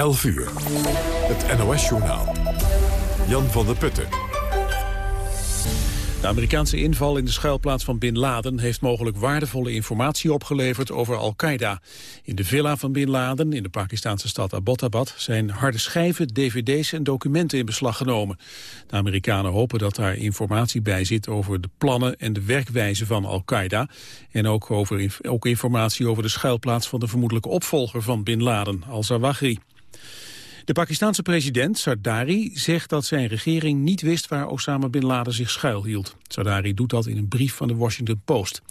11 uur. Het NOS-journaal. Jan van der Putten. De Amerikaanse inval in de schuilplaats van Bin Laden heeft mogelijk waardevolle informatie opgeleverd over Al-Qaeda. In de villa van Bin Laden in de Pakistanse stad Abbottabad zijn harde schijven, dvd's en documenten in beslag genomen. De Amerikanen hopen dat daar informatie bij zit over de plannen en de werkwijze van Al-Qaeda en ook, over, ook informatie over de schuilplaats van de vermoedelijke opvolger van Bin Laden, al-Zawahri. De Pakistanse president Sardari zegt dat zijn regering niet wist waar Osama Bin Laden zich schuilhield. Sardari doet dat in een brief van de Washington Post.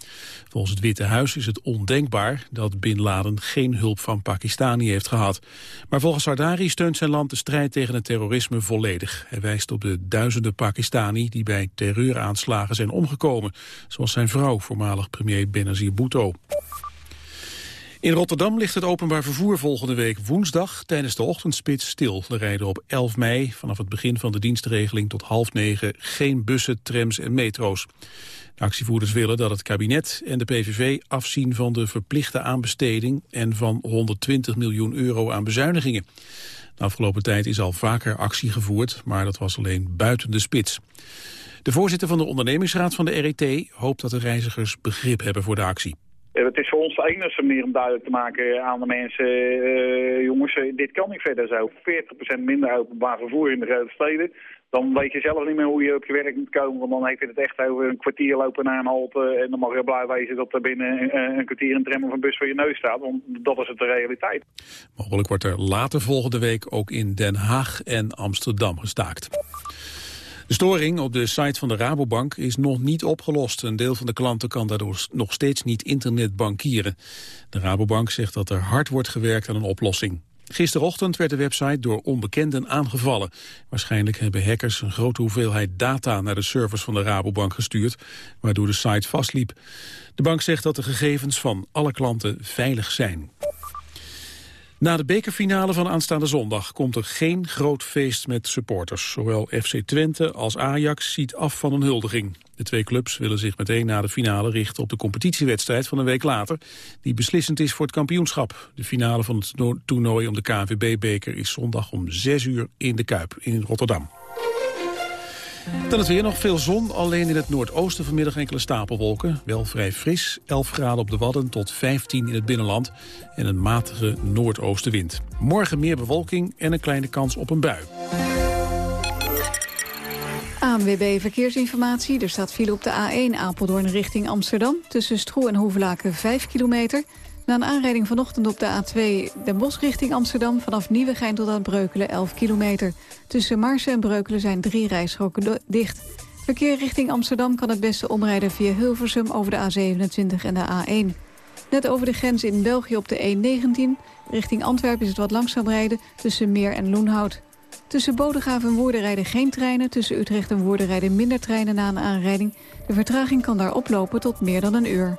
Volgens het Witte Huis is het ondenkbaar dat Bin Laden geen hulp van Pakistani heeft gehad. Maar volgens Sardari steunt zijn land de strijd tegen het terrorisme volledig. Hij wijst op de duizenden Pakistani die bij terreuraanslagen zijn omgekomen. Zoals zijn vrouw, voormalig premier Benazir Bhutto. In Rotterdam ligt het openbaar vervoer volgende week woensdag tijdens de ochtendspits stil. Er rijden op 11 mei vanaf het begin van de dienstregeling tot half negen geen bussen, trams en metro's. De actievoerders willen dat het kabinet en de PVV afzien van de verplichte aanbesteding en van 120 miljoen euro aan bezuinigingen. De afgelopen tijd is al vaker actie gevoerd, maar dat was alleen buiten de spits. De voorzitter van de ondernemingsraad van de RET hoopt dat de reizigers begrip hebben voor de actie. Het is voor ons de enige manier om duidelijk te maken aan de mensen... Uh, jongens, eh, dit kan niet verder zo. 40% minder openbaar vervoer in de grote steden. Dan weet je zelf niet meer hoe je op je werk moet komen. Want dan heeft het echt over een kwartier lopen naar een halte. En dan mag je blij wezen dat er binnen een kwartier een tram of een bus voor je neus staat. Want dat is het de realiteit. Mogelijk wordt er later volgende week ook in Den Haag en Amsterdam gestaakt. De storing op de site van de Rabobank is nog niet opgelost. Een deel van de klanten kan daardoor nog steeds niet internetbankieren. De Rabobank zegt dat er hard wordt gewerkt aan een oplossing. Gisterochtend werd de website door onbekenden aangevallen. Waarschijnlijk hebben hackers een grote hoeveelheid data naar de servers van de Rabobank gestuurd, waardoor de site vastliep. De bank zegt dat de gegevens van alle klanten veilig zijn. Na de bekerfinale van aanstaande zondag komt er geen groot feest met supporters. Zowel FC Twente als Ajax ziet af van een huldiging. De twee clubs willen zich meteen na de finale richten op de competitiewedstrijd van een week later, die beslissend is voor het kampioenschap. De finale van het toernooi om de KNVB-beker is zondag om 6 uur in de Kuip in Rotterdam. Dan het weer nog veel zon, alleen in het noordoosten vanmiddag enkele stapelwolken. Wel vrij fris, 11 graden op de Wadden tot 15 in het binnenland. En een matige noordoostenwind. Morgen meer bewolking en een kleine kans op een bui. ANWB Verkeersinformatie. Er staat file op de A1 Apeldoorn richting Amsterdam. Tussen Stroe en Hoevelaken 5 kilometer. Na een aanrijding vanochtend op de A2 Den Bosch richting Amsterdam... vanaf Nieuwegein tot aan Breukelen 11 kilometer. Tussen Marsen en Breukelen zijn drie rijstroken dicht. Verkeer richting Amsterdam kan het beste omrijden via Hilversum... over de A27 en de A1. Net over de grens in België op de E19. Richting Antwerpen is het wat langzaam rijden tussen Meer en Loenhout. Tussen Bodegraven en Woerden rijden geen treinen. Tussen Utrecht en Woerden rijden minder treinen na een aanrijding. De vertraging kan daar oplopen tot meer dan een uur.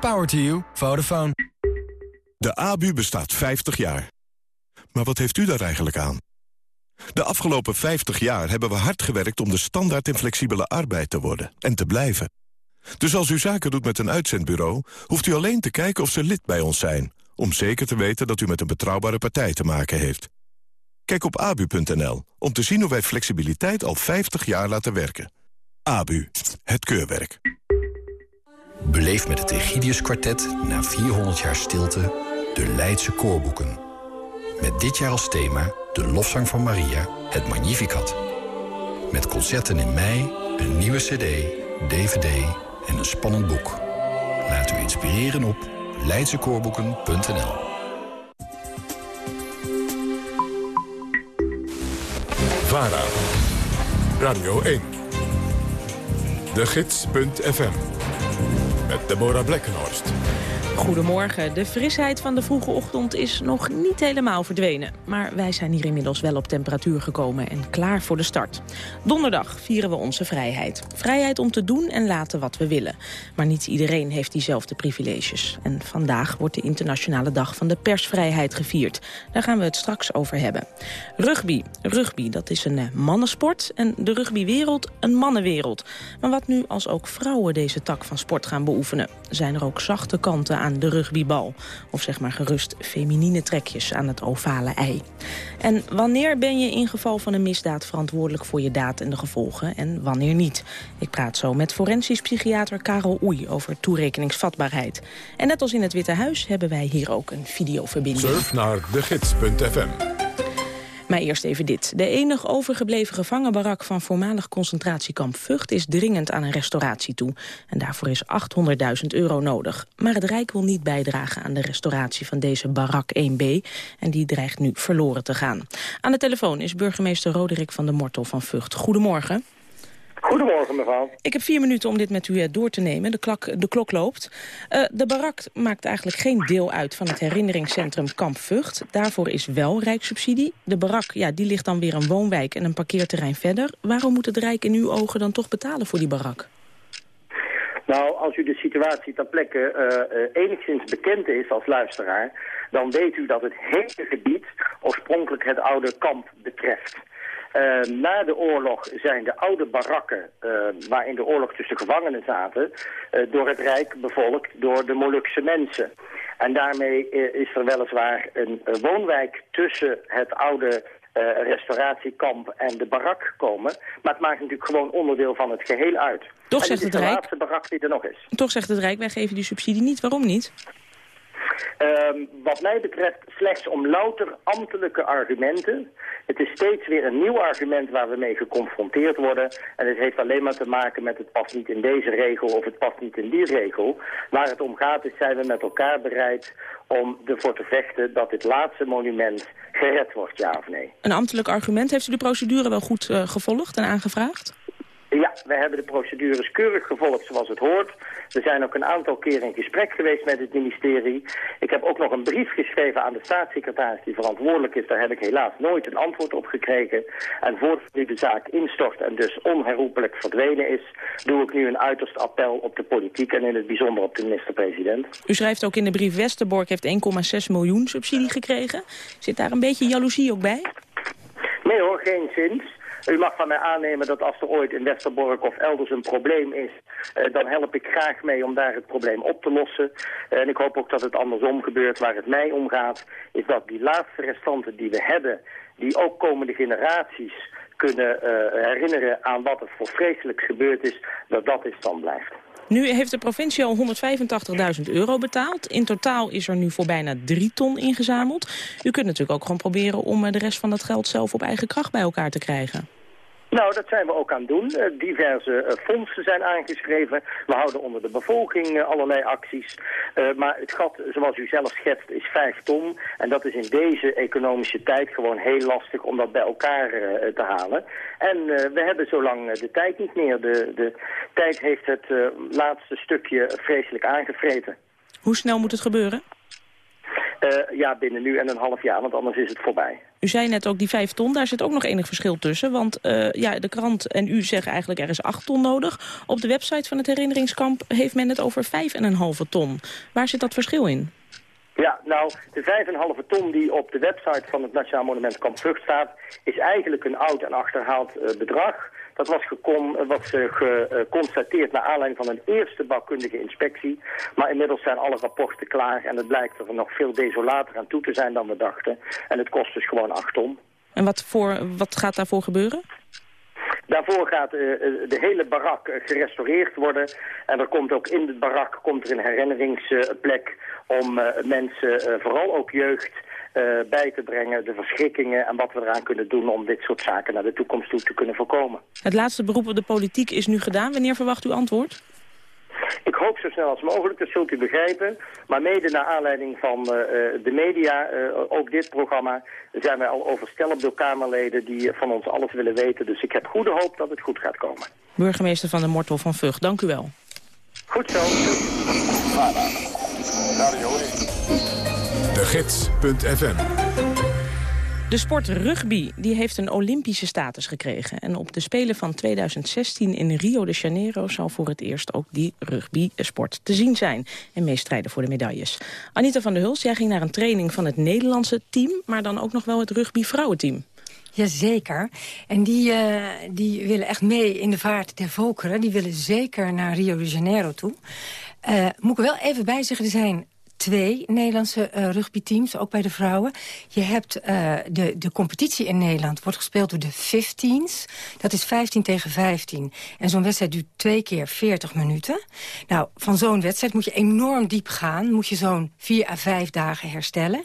Power to you. Vodafone. De ABU bestaat 50 jaar. Maar wat heeft u daar eigenlijk aan? De afgelopen 50 jaar hebben we hard gewerkt om de standaard in flexibele arbeid te worden en te blijven. Dus als u zaken doet met een uitzendbureau, hoeft u alleen te kijken of ze lid bij ons zijn, om zeker te weten dat u met een betrouwbare partij te maken heeft. Kijk op abu.nl om te zien hoe wij flexibiliteit al 50 jaar laten werken. ABU, het keurwerk. Beleef met het Egidius Quartet na 400 jaar stilte de Leidse koorboeken. Met dit jaar als thema de lofzang van Maria, het Magnificat. Met concerten in mei, een nieuwe cd, dvd en een spannend boek. Laat u inspireren op leidsekoorboeken.nl VARA, Radio 1, de gids.fm met Deborah Blekkenhorst. Goedemorgen. De frisheid van de vroege ochtend is nog niet helemaal verdwenen. Maar wij zijn hier inmiddels wel op temperatuur gekomen en klaar voor de start. Donderdag vieren we onze vrijheid. Vrijheid om te doen en laten wat we willen. Maar niet iedereen heeft diezelfde privileges. En vandaag wordt de internationale dag van de persvrijheid gevierd. Daar gaan we het straks over hebben. Rugby. Rugby, dat is een eh, mannensport. En de rugbywereld een mannenwereld. Maar wat nu als ook vrouwen deze tak van sport gaan beoefenen? Zijn er ook zachte kanten aan de rugbybal. Of zeg maar gerust feminine trekjes aan het ovale ei. En wanneer ben je in geval van een misdaad verantwoordelijk voor je daad en de gevolgen en wanneer niet? Ik praat zo met forensisch psychiater Karel Oei over toerekeningsvatbaarheid. En net als in het Witte Huis hebben wij hier ook een videoverbinding. Surf naar degids.fm. Maar eerst even dit. De enig overgebleven gevangenbarak van voormalig concentratiekamp Vught... is dringend aan een restauratie toe. En daarvoor is 800.000 euro nodig. Maar het Rijk wil niet bijdragen aan de restauratie van deze barak 1B. En die dreigt nu verloren te gaan. Aan de telefoon is burgemeester Roderick van der Mortel van Vught. Goedemorgen. Goedemorgen, mevrouw. Ik heb vier minuten om dit met u eh, door te nemen. De, klok, de klok loopt. Uh, de barak maakt eigenlijk geen deel uit van het herinneringscentrum Kamp Vught. Daarvoor is wel rijkssubsidie. De barak ja, die ligt dan weer een woonwijk en een parkeerterrein verder. Waarom moet het Rijk in uw ogen dan toch betalen voor die barak? Nou, als u de situatie ter plekke uh, uh, enigszins bekend is als luisteraar... dan weet u dat het hele gebied oorspronkelijk het oude kamp betreft. Uh, na de oorlog zijn de oude barakken, uh, waar in de oorlog tussen gevangenen zaten, uh, door het Rijk bevolkt door de Molukse mensen. En daarmee is er weliswaar een woonwijk tussen het oude restauratiekamp en de barak komen. Maar het maakt natuurlijk gewoon onderdeel van het geheel uit. Toch zegt het, het Rijk... de laatste barak die er nog is. Toch zegt het Rijk, wij geven die subsidie niet. Waarom niet? Uh, wat mij betreft slechts om louter ambtelijke argumenten. Het is steeds weer een nieuw argument waar we mee geconfronteerd worden. En het heeft alleen maar te maken met het past niet in deze regel of het past niet in die regel. Waar het om gaat is zijn we met elkaar bereid om ervoor te vechten dat dit laatste monument gered wordt, ja of nee. Een ambtelijk argument. Heeft u de procedure wel goed uh, gevolgd en aangevraagd? Ja, wij hebben de procedures keurig gevolgd zoals het hoort. We zijn ook een aantal keren in gesprek geweest met het ministerie. Ik heb ook nog een brief geschreven aan de staatssecretaris die verantwoordelijk is. Daar heb ik helaas nooit een antwoord op gekregen. En voordat nu de zaak instort en dus onherroepelijk verdwenen is... doe ik nu een uiterst appel op de politiek en in het bijzonder op de minister-president. U schrijft ook in de brief Westerbork heeft 1,6 miljoen subsidie gekregen. Zit daar een beetje jaloezie ook bij? Nee hoor, geen zins. U mag van mij aannemen dat als er ooit in Westerbork of elders een probleem is, uh, dan help ik graag mee om daar het probleem op te lossen. En ik hoop ook dat het andersom gebeurt. Waar het mij om gaat, is dat die laatste restanten die we hebben, die ook komende generaties kunnen uh, herinneren aan wat er voor vreselijk gebeurd is, dat dat in stand blijft. Nu heeft de provincie al 185.000 euro betaald. In totaal is er nu voor bijna 3 ton ingezameld. U kunt natuurlijk ook gewoon proberen om de rest van dat geld zelf op eigen kracht bij elkaar te krijgen. Nou, dat zijn we ook aan het doen. Uh, diverse uh, fondsen zijn aangeschreven. We houden onder de bevolking uh, allerlei acties. maar het gat, zoals u zelf schetst, is 5 ton. En dat is in deze economische tijd gewoon heel lastig om dat bij elkaar te halen. En we hebben zo lang de tijd niet meer. De, de tijd heeft het laatste stukje vreselijk aangevreten. Hoe snel moet het gebeuren? Uh, ja, binnen nu en een half jaar, want anders is het voorbij. U zei net ook die vijf ton, daar zit ook nog enig verschil tussen. Want uh, ja, de krant en u zeggen eigenlijk er is acht ton nodig. Op de website van het herinneringskamp heeft men het over vijf en een halve ton. Waar zit dat verschil in? Ja, nou, de 5,5 ton die op de website van het Nationaal Monument Kamp Vught staat... is eigenlijk een oud en achterhaald uh, bedrag. Dat was, gekom, was uh, geconstateerd naar aanleiding van een eerste bouwkundige inspectie. Maar inmiddels zijn alle rapporten klaar en het blijkt er nog veel desolater aan toe te zijn dan we dachten. En het kost dus gewoon 8 ton. En wat, voor, wat gaat daarvoor gebeuren? Daarvoor gaat uh, de hele barak gerestaureerd worden. En er komt ook in de barak komt er een herinneringsplek om uh, mensen, vooral ook jeugd, bij te brengen, de verschrikkingen en wat we eraan kunnen doen om dit soort zaken naar de toekomst toe te kunnen voorkomen. Het laatste beroep op de politiek is nu gedaan. Wanneer verwacht u antwoord? Ik hoop zo snel als mogelijk, dat zult u begrijpen. Maar mede naar aanleiding van uh, de media, uh, ook dit programma, zijn wij al overstelpt door Kamerleden die van ons alles willen weten. Dus ik heb goede hoop dat het goed gaat komen. Burgemeester van de Mortel van Vught, dank u wel. Goed zo. Radio 1. De Gids.fm de sport rugby die heeft een Olympische status gekregen. En op de Spelen van 2016 in Rio de Janeiro... zal voor het eerst ook die rugby-sport te zien zijn. En meestrijden voor de medailles. Anita van der Huls, jij ging naar een training van het Nederlandse team... maar dan ook nog wel het rugby-vrouwenteam. Jazeker. En die, uh, die willen echt mee in de vaart der volkeren. Die willen zeker naar Rio de Janeiro toe. Uh, moet ik er wel even bij zeggen, er zijn twee Nederlandse uh, rugbyteams, ook bij de vrouwen. Je hebt uh, de, de competitie in Nederland, wordt gespeeld door de 15s. Dat is 15 tegen 15. En zo'n wedstrijd duurt twee keer 40 minuten. Nou, van zo'n wedstrijd moet je enorm diep gaan. Moet je zo'n vier à vijf dagen herstellen.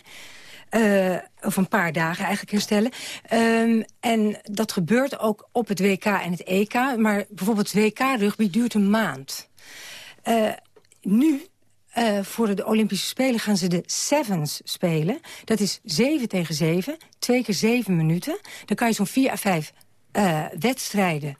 Uh, of een paar dagen eigenlijk herstellen. Um, en dat gebeurt ook op het WK en het EK. Maar bijvoorbeeld WK-rugby duurt een maand. Nu uh, voor de Olympische Spelen gaan ze de Sevens spelen. Dat is 7 tegen 7, twee keer 7 minuten. Dan kan je zo'n 4 à 5 uh, wedstrijden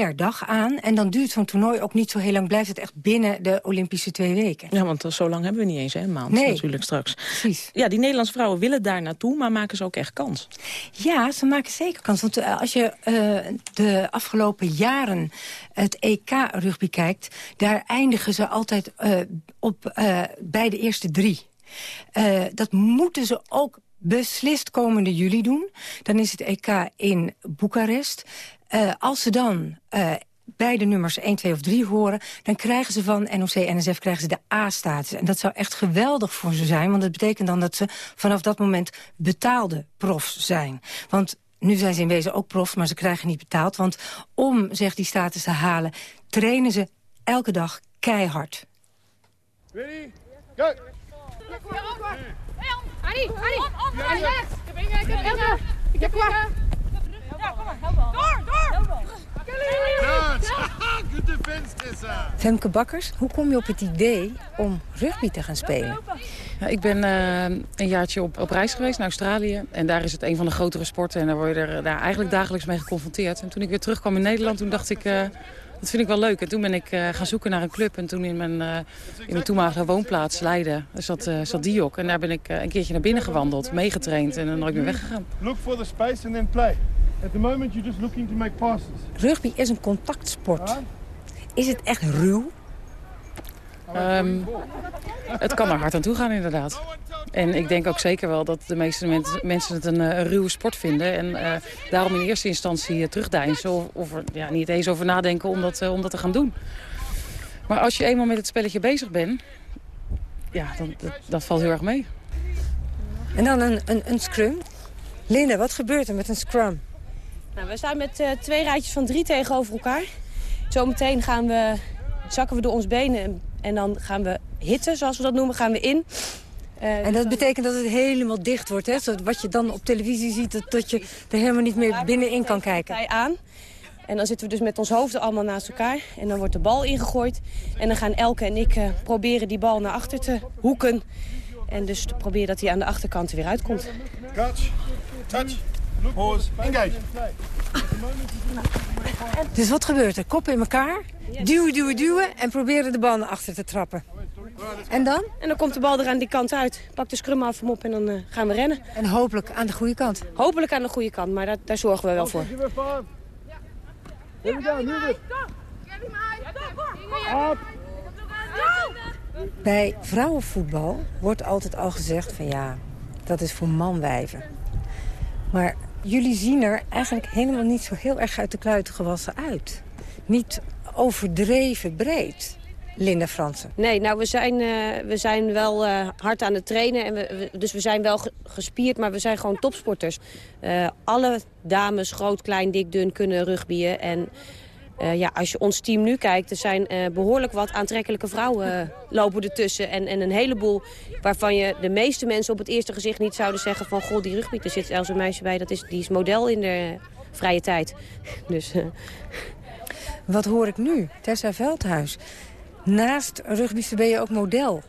per dag aan. En dan duurt zo'n toernooi ook niet zo heel lang. Blijft het echt binnen de Olympische twee weken. Ja, want zo lang hebben we niet eens, hè? Een maand nee, natuurlijk straks. Precies. Ja, die Nederlandse vrouwen willen daar naartoe, maar maken ze ook echt kans? Ja, ze maken zeker kans. Want uh, als je uh, de afgelopen jaren het EK-rugby kijkt... daar eindigen ze altijd uh, op, bij de eerste drie. dat moeten ze ook beslist komende juli doen. Dan is het EK in Boekarest. Uh, als ze dan uh, bij de nummers 1, 2 of 3 horen... dan krijgen ze van NOC-NSF krijgen ze de A-status. En dat zou echt geweldig voor ze zijn. Want dat betekent dan dat ze vanaf dat moment betaalde profs zijn. Want nu zijn ze in wezen ook profs, maar ze krijgen niet betaald. Want om zeg, die status te halen, trainen ze elke dag keihard. Ready? Go! Annie, Annie, Annie, Ik heb Ik heb qua. Ja, kom maar, help Door, door! Good defense, Tessa. Femke Bakkers, hoe kom je op het idee om rugby te gaan spelen? Ja, ik ben uh, een jaartje op, op reis geweest naar Australië. En daar is het een van de grotere sporten. En daar word je er daar eigenlijk dagelijks mee geconfronteerd. En toen ik weer terugkwam in Nederland, toen dacht ik... Uh, dat vind ik wel leuk. En toen ben ik uh, gaan zoeken naar een club. En toen in mijn, uh, in mijn toenmalige woonplaats Leiden zat, uh, zat Diok. En daar ben ik een keertje naar binnen gewandeld, meegetraind en dan nooit meer weggegaan. Look for the space and then play. At the moment you're just looking to make passes. Rugby is een contactsport. Is het echt ruw? Um, het kan er hard aan toe gaan inderdaad. En ik denk ook zeker wel dat de meeste mensen het een, een ruwe sport vinden. En uh, daarom in eerste instantie uh, terugdeinzen. Of, of er ja, niet eens over nadenken om dat, uh, om dat te gaan doen. Maar als je eenmaal met het spelletje bezig bent... Ja, dan, dat, dat valt heel erg mee. En dan een, een, een scrum. Linda, wat gebeurt er met een scrum? Nou, we staan met uh, twee rijtjes van drie tegenover elkaar. Zometeen gaan we, zakken we door ons benen en dan gaan we hitten, zoals we dat noemen, gaan we in. Uh, en dat betekent dat het helemaal dicht wordt, hè? Zodat wat je dan op televisie ziet, dat, dat je er helemaal niet meer binnenin kan kijken. aan. En dan zitten we dus met ons hoofden allemaal naast elkaar. En dan wordt de bal ingegooid. En dan gaan Elke en ik uh, proberen die bal naar achter te hoeken. En dus te proberen dat hij aan de achterkant er weer uitkomt. Catch, touch, engage. Dus wat gebeurt er? Koppen in elkaar, duwen, duwen, duwen en proberen de bal naar achter te trappen. En dan? En dan komt de bal er aan die kant uit. Pak de scrum af hem op en dan uh, gaan we rennen. En hopelijk aan de goede kant? Hopelijk aan de goede kant, maar daar, daar zorgen we wel voor. Bij vrouwenvoetbal wordt altijd al gezegd van ja, dat is voor manwijven. Maar jullie zien er eigenlijk helemaal niet zo heel erg uit de kluiten gewassen uit. Niet overdreven breed. Linda Fransen. Nee, nou we zijn, uh, we zijn wel uh, hard aan het trainen. En we, dus we zijn wel gespierd, maar we zijn gewoon topsporters. Uh, alle dames, groot, klein, dik, dun, kunnen rugbyen. En ja, als je ons team nu kijkt, er zijn behoorlijk wat aantrekkelijke vrouwen lopen ertussen. En, en een heleboel waarvan je de meeste mensen op het eerste gezicht niet zouden zeggen van... goh, die rugby, er zit zelfs een meisje bij, dat is, die is model in de vrije tijd. Dus... Wat hoor ik nu? Tessa Veldhuis. Naast rugbyste ben je ook model.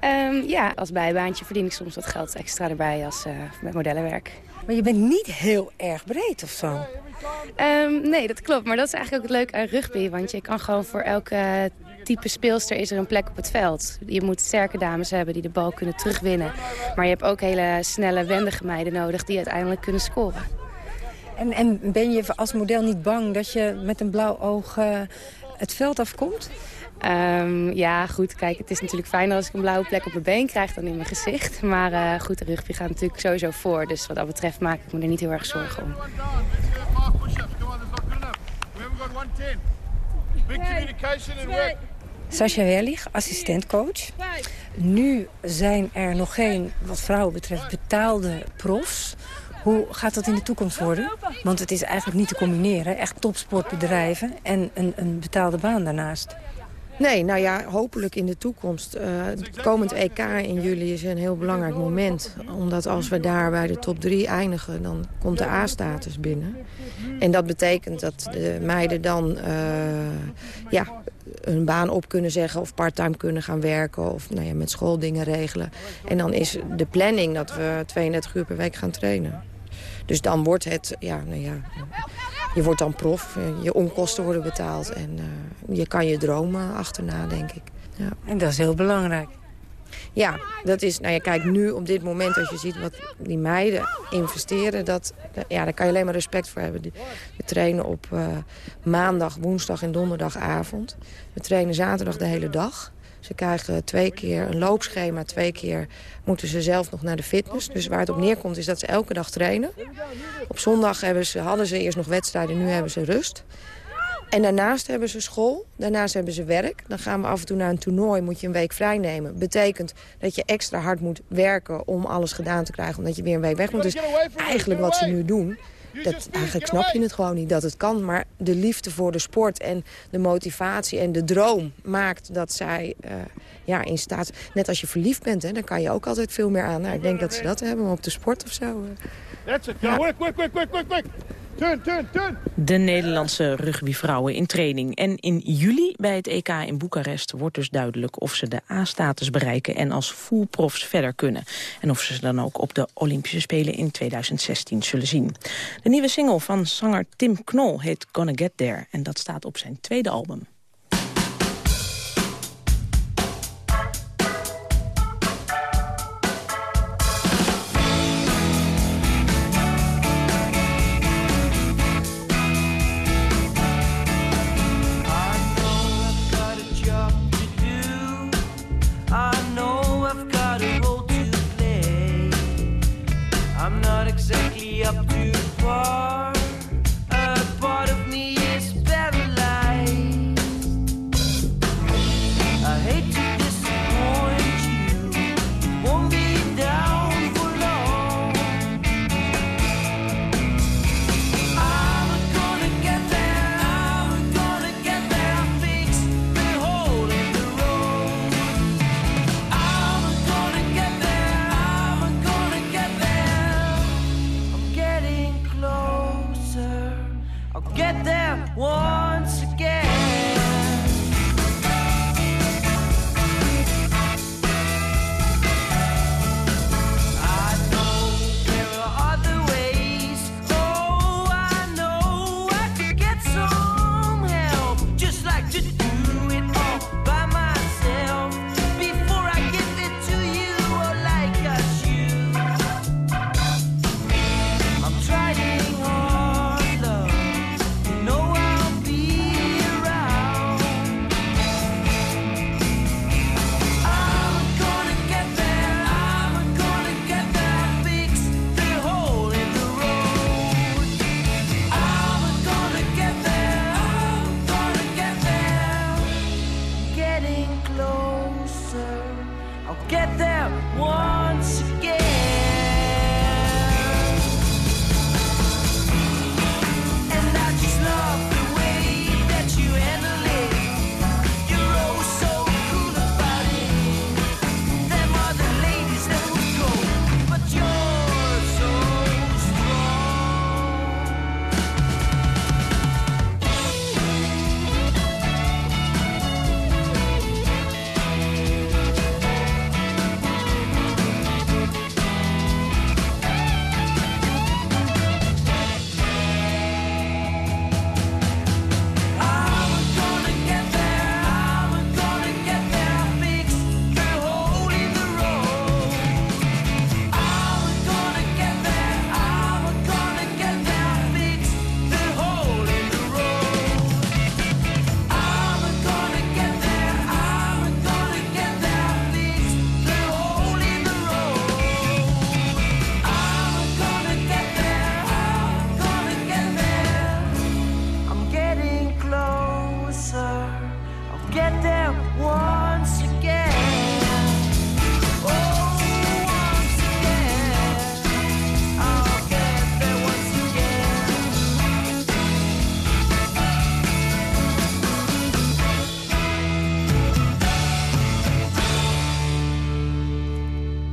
Um, ja, als bijbaantje verdien ik soms wat geld extra erbij als uh, met modellenwerk. Maar je bent niet heel erg breed of zo? Um, nee, dat klopt. Maar dat is eigenlijk ook het leuke aan rugby. Want je kan gewoon voor elke type speelster is er een plek op het veld. Je moet sterke dames hebben die de bal kunnen terugwinnen. Maar je hebt ook hele snelle, wendige meiden nodig die uiteindelijk kunnen scoren. En, en ben je als model niet bang dat je met een blauw oog uh, het veld afkomt? Um, ja, goed. Kijk, het is natuurlijk fijn als ik een blauwe plek op mijn been krijg dan in mijn gezicht. Maar uh, goed, de rugby gaat natuurlijk sowieso voor. Dus wat dat betreft maak ik me er niet heel erg zorgen om. Sascha Werlich, assistentcoach. Nu zijn er nog geen, wat vrouwen betreft, betaalde profs. Hoe gaat dat in de toekomst worden? Want het is eigenlijk niet te combineren. Echt topsportbedrijven en een, een betaalde baan daarnaast. Nee, nou ja, hopelijk in de toekomst. Uh, het komend EK in juli is een heel belangrijk moment. Omdat als we daar bij de top 3 eindigen, dan komt de A-status binnen. En dat betekent dat de meiden dan uh, ja, een baan op kunnen zeggen... of parttime kunnen gaan werken of nou ja, met schooldingen regelen. En dan is de planning dat we 32 uur per week gaan trainen. Dus dan wordt het, ja, nou ja, je wordt dan prof. Je onkosten worden betaald en uh, je kan je dromen achterna, denk ik. Ja. En dat is heel belangrijk. Ja, dat is, nou ja, kijk, nu op dit moment als je ziet wat die meiden investeren, dat, ja, daar kan je alleen maar respect voor hebben. We trainen op uh, maandag, woensdag en donderdagavond. We trainen zaterdag de hele dag. Ze krijgen twee keer een loopschema, twee keer moeten ze zelf nog naar de fitness. Dus waar het op neerkomt is dat ze elke dag trainen. Op zondag hebben ze, hadden ze eerst nog wedstrijden, nu hebben ze rust. En daarnaast hebben ze school, daarnaast hebben ze werk. Dan gaan we af en toe naar een toernooi, moet je een week vrij nemen. Betekent dat je extra hard moet werken om alles gedaan te krijgen... omdat je weer een week weg moet. Dus eigenlijk wat ze nu doen, dat, eigenlijk snap je het gewoon niet dat het kan. Maar de liefde voor de sport en de motivatie en de droom maakt dat zij uh, ja, in staat... Net als je verliefd bent, hè, dan kan je ook altijd veel meer aan. Nou, ik denk dat ze dat hebben, op de sport of zo. Uh. That's it. Ja. Quick, quick, quick, quick, quick, quick. De Nederlandse rugbyvrouwen in training. En in juli bij het EK in Boekarest wordt dus duidelijk of ze de A-status bereiken en als fullprofs verder kunnen. En of ze ze dan ook op de Olympische Spelen in 2016 zullen zien. De nieuwe single van zanger Tim Knol heet Gonna Get There en dat staat op zijn tweede album.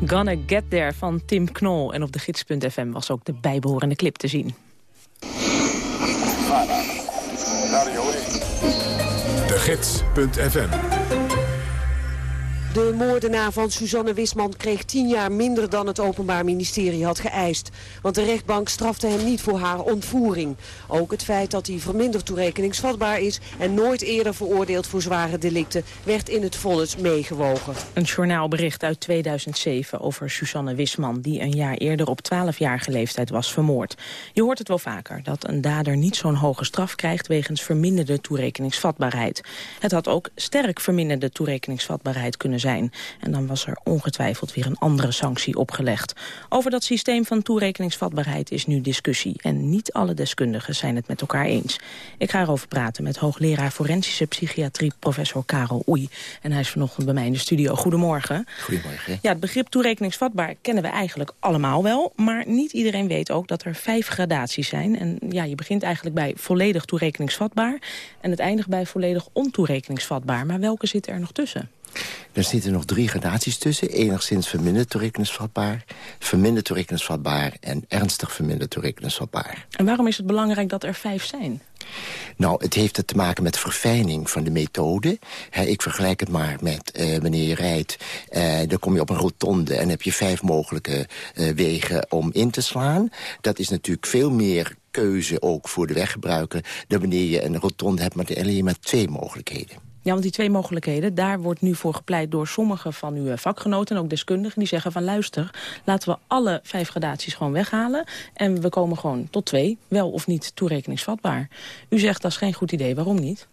Gonna Get There van Tim Knol. En op de gids.fm was ook de bijbehorende clip te zien. De Gids.fm de moordenaar van Suzanne Wisman kreeg tien jaar minder dan het Openbaar Ministerie had geëist. Want de rechtbank strafte hem niet voor haar ontvoering. Ook het feit dat hij verminderd toerekeningsvatbaar is en nooit eerder veroordeeld voor zware delicten werd in het vonnis meegewogen. Een journaalbericht uit 2007 over Suzanne Wisman die een jaar eerder op 12-jarige leeftijd was vermoord. Je hoort het wel vaker dat een dader niet zo'n hoge straf krijgt wegens verminderde toerekeningsvatbaarheid. Het had ook sterk verminderde toerekeningsvatbaarheid kunnen zijn. En dan was er ongetwijfeld weer een andere sanctie opgelegd. Over dat systeem van toerekeningsvatbaarheid is nu discussie. En niet alle deskundigen zijn het met elkaar eens. Ik ga erover praten met hoogleraar forensische psychiatrie professor Karel Oei. En hij is vanochtend bij mij in de studio. Goedemorgen. Goedemorgen. Ja, het begrip toerekeningsvatbaar kennen we eigenlijk allemaal wel. Maar niet iedereen weet ook dat er vijf gradaties zijn. En ja, je begint eigenlijk bij volledig toerekeningsvatbaar. En het eindigt bij volledig ontoerekeningsvatbaar. Maar welke zitten er nog tussen? Er zitten nog drie gradaties tussen. Enigszins verminderd toerekeningsvatbaar, verminderd toerekeningsvatbaar... en ernstig verminderd toerekeningsvatbaar. En waarom is het belangrijk dat er vijf zijn? Nou, het heeft te maken met verfijning van de methode. ik vergelijk het maar met uh, wanneer je rijdt. Uh, dan kom je op een rotonde en heb je vijf mogelijke uh, wegen om in te slaan. Dat is natuurlijk veel meer keuze ook voor de weggebruiker... dan wanneer je een rotonde hebt met alleen maar twee mogelijkheden. Ja, want die twee mogelijkheden, daar wordt nu voor gepleit door sommige van uw vakgenoten en ook deskundigen. Die zeggen van luister, laten we alle vijf gradaties gewoon weghalen. En we komen gewoon tot twee, wel of niet toerekeningsvatbaar. U zegt dat is geen goed idee, waarom niet?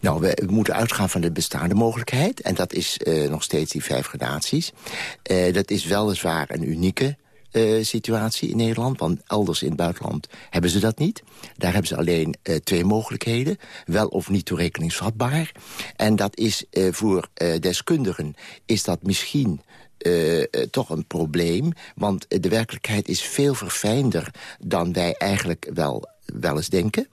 Nou, we moeten uitgaan van de bestaande mogelijkheid. En dat is uh, nog steeds die vijf gradaties. Uh, dat is weliswaar een unieke uh, situatie in Nederland. Want elders in het buitenland hebben ze dat niet. Daar hebben ze alleen uh, twee mogelijkheden. Wel of niet toerekeningsvatbaar. En dat is uh, voor deskundigen is dat misschien toch een probleem. Want de werkelijkheid is veel verfijnder dan wij eigenlijk wel, wel eens denken.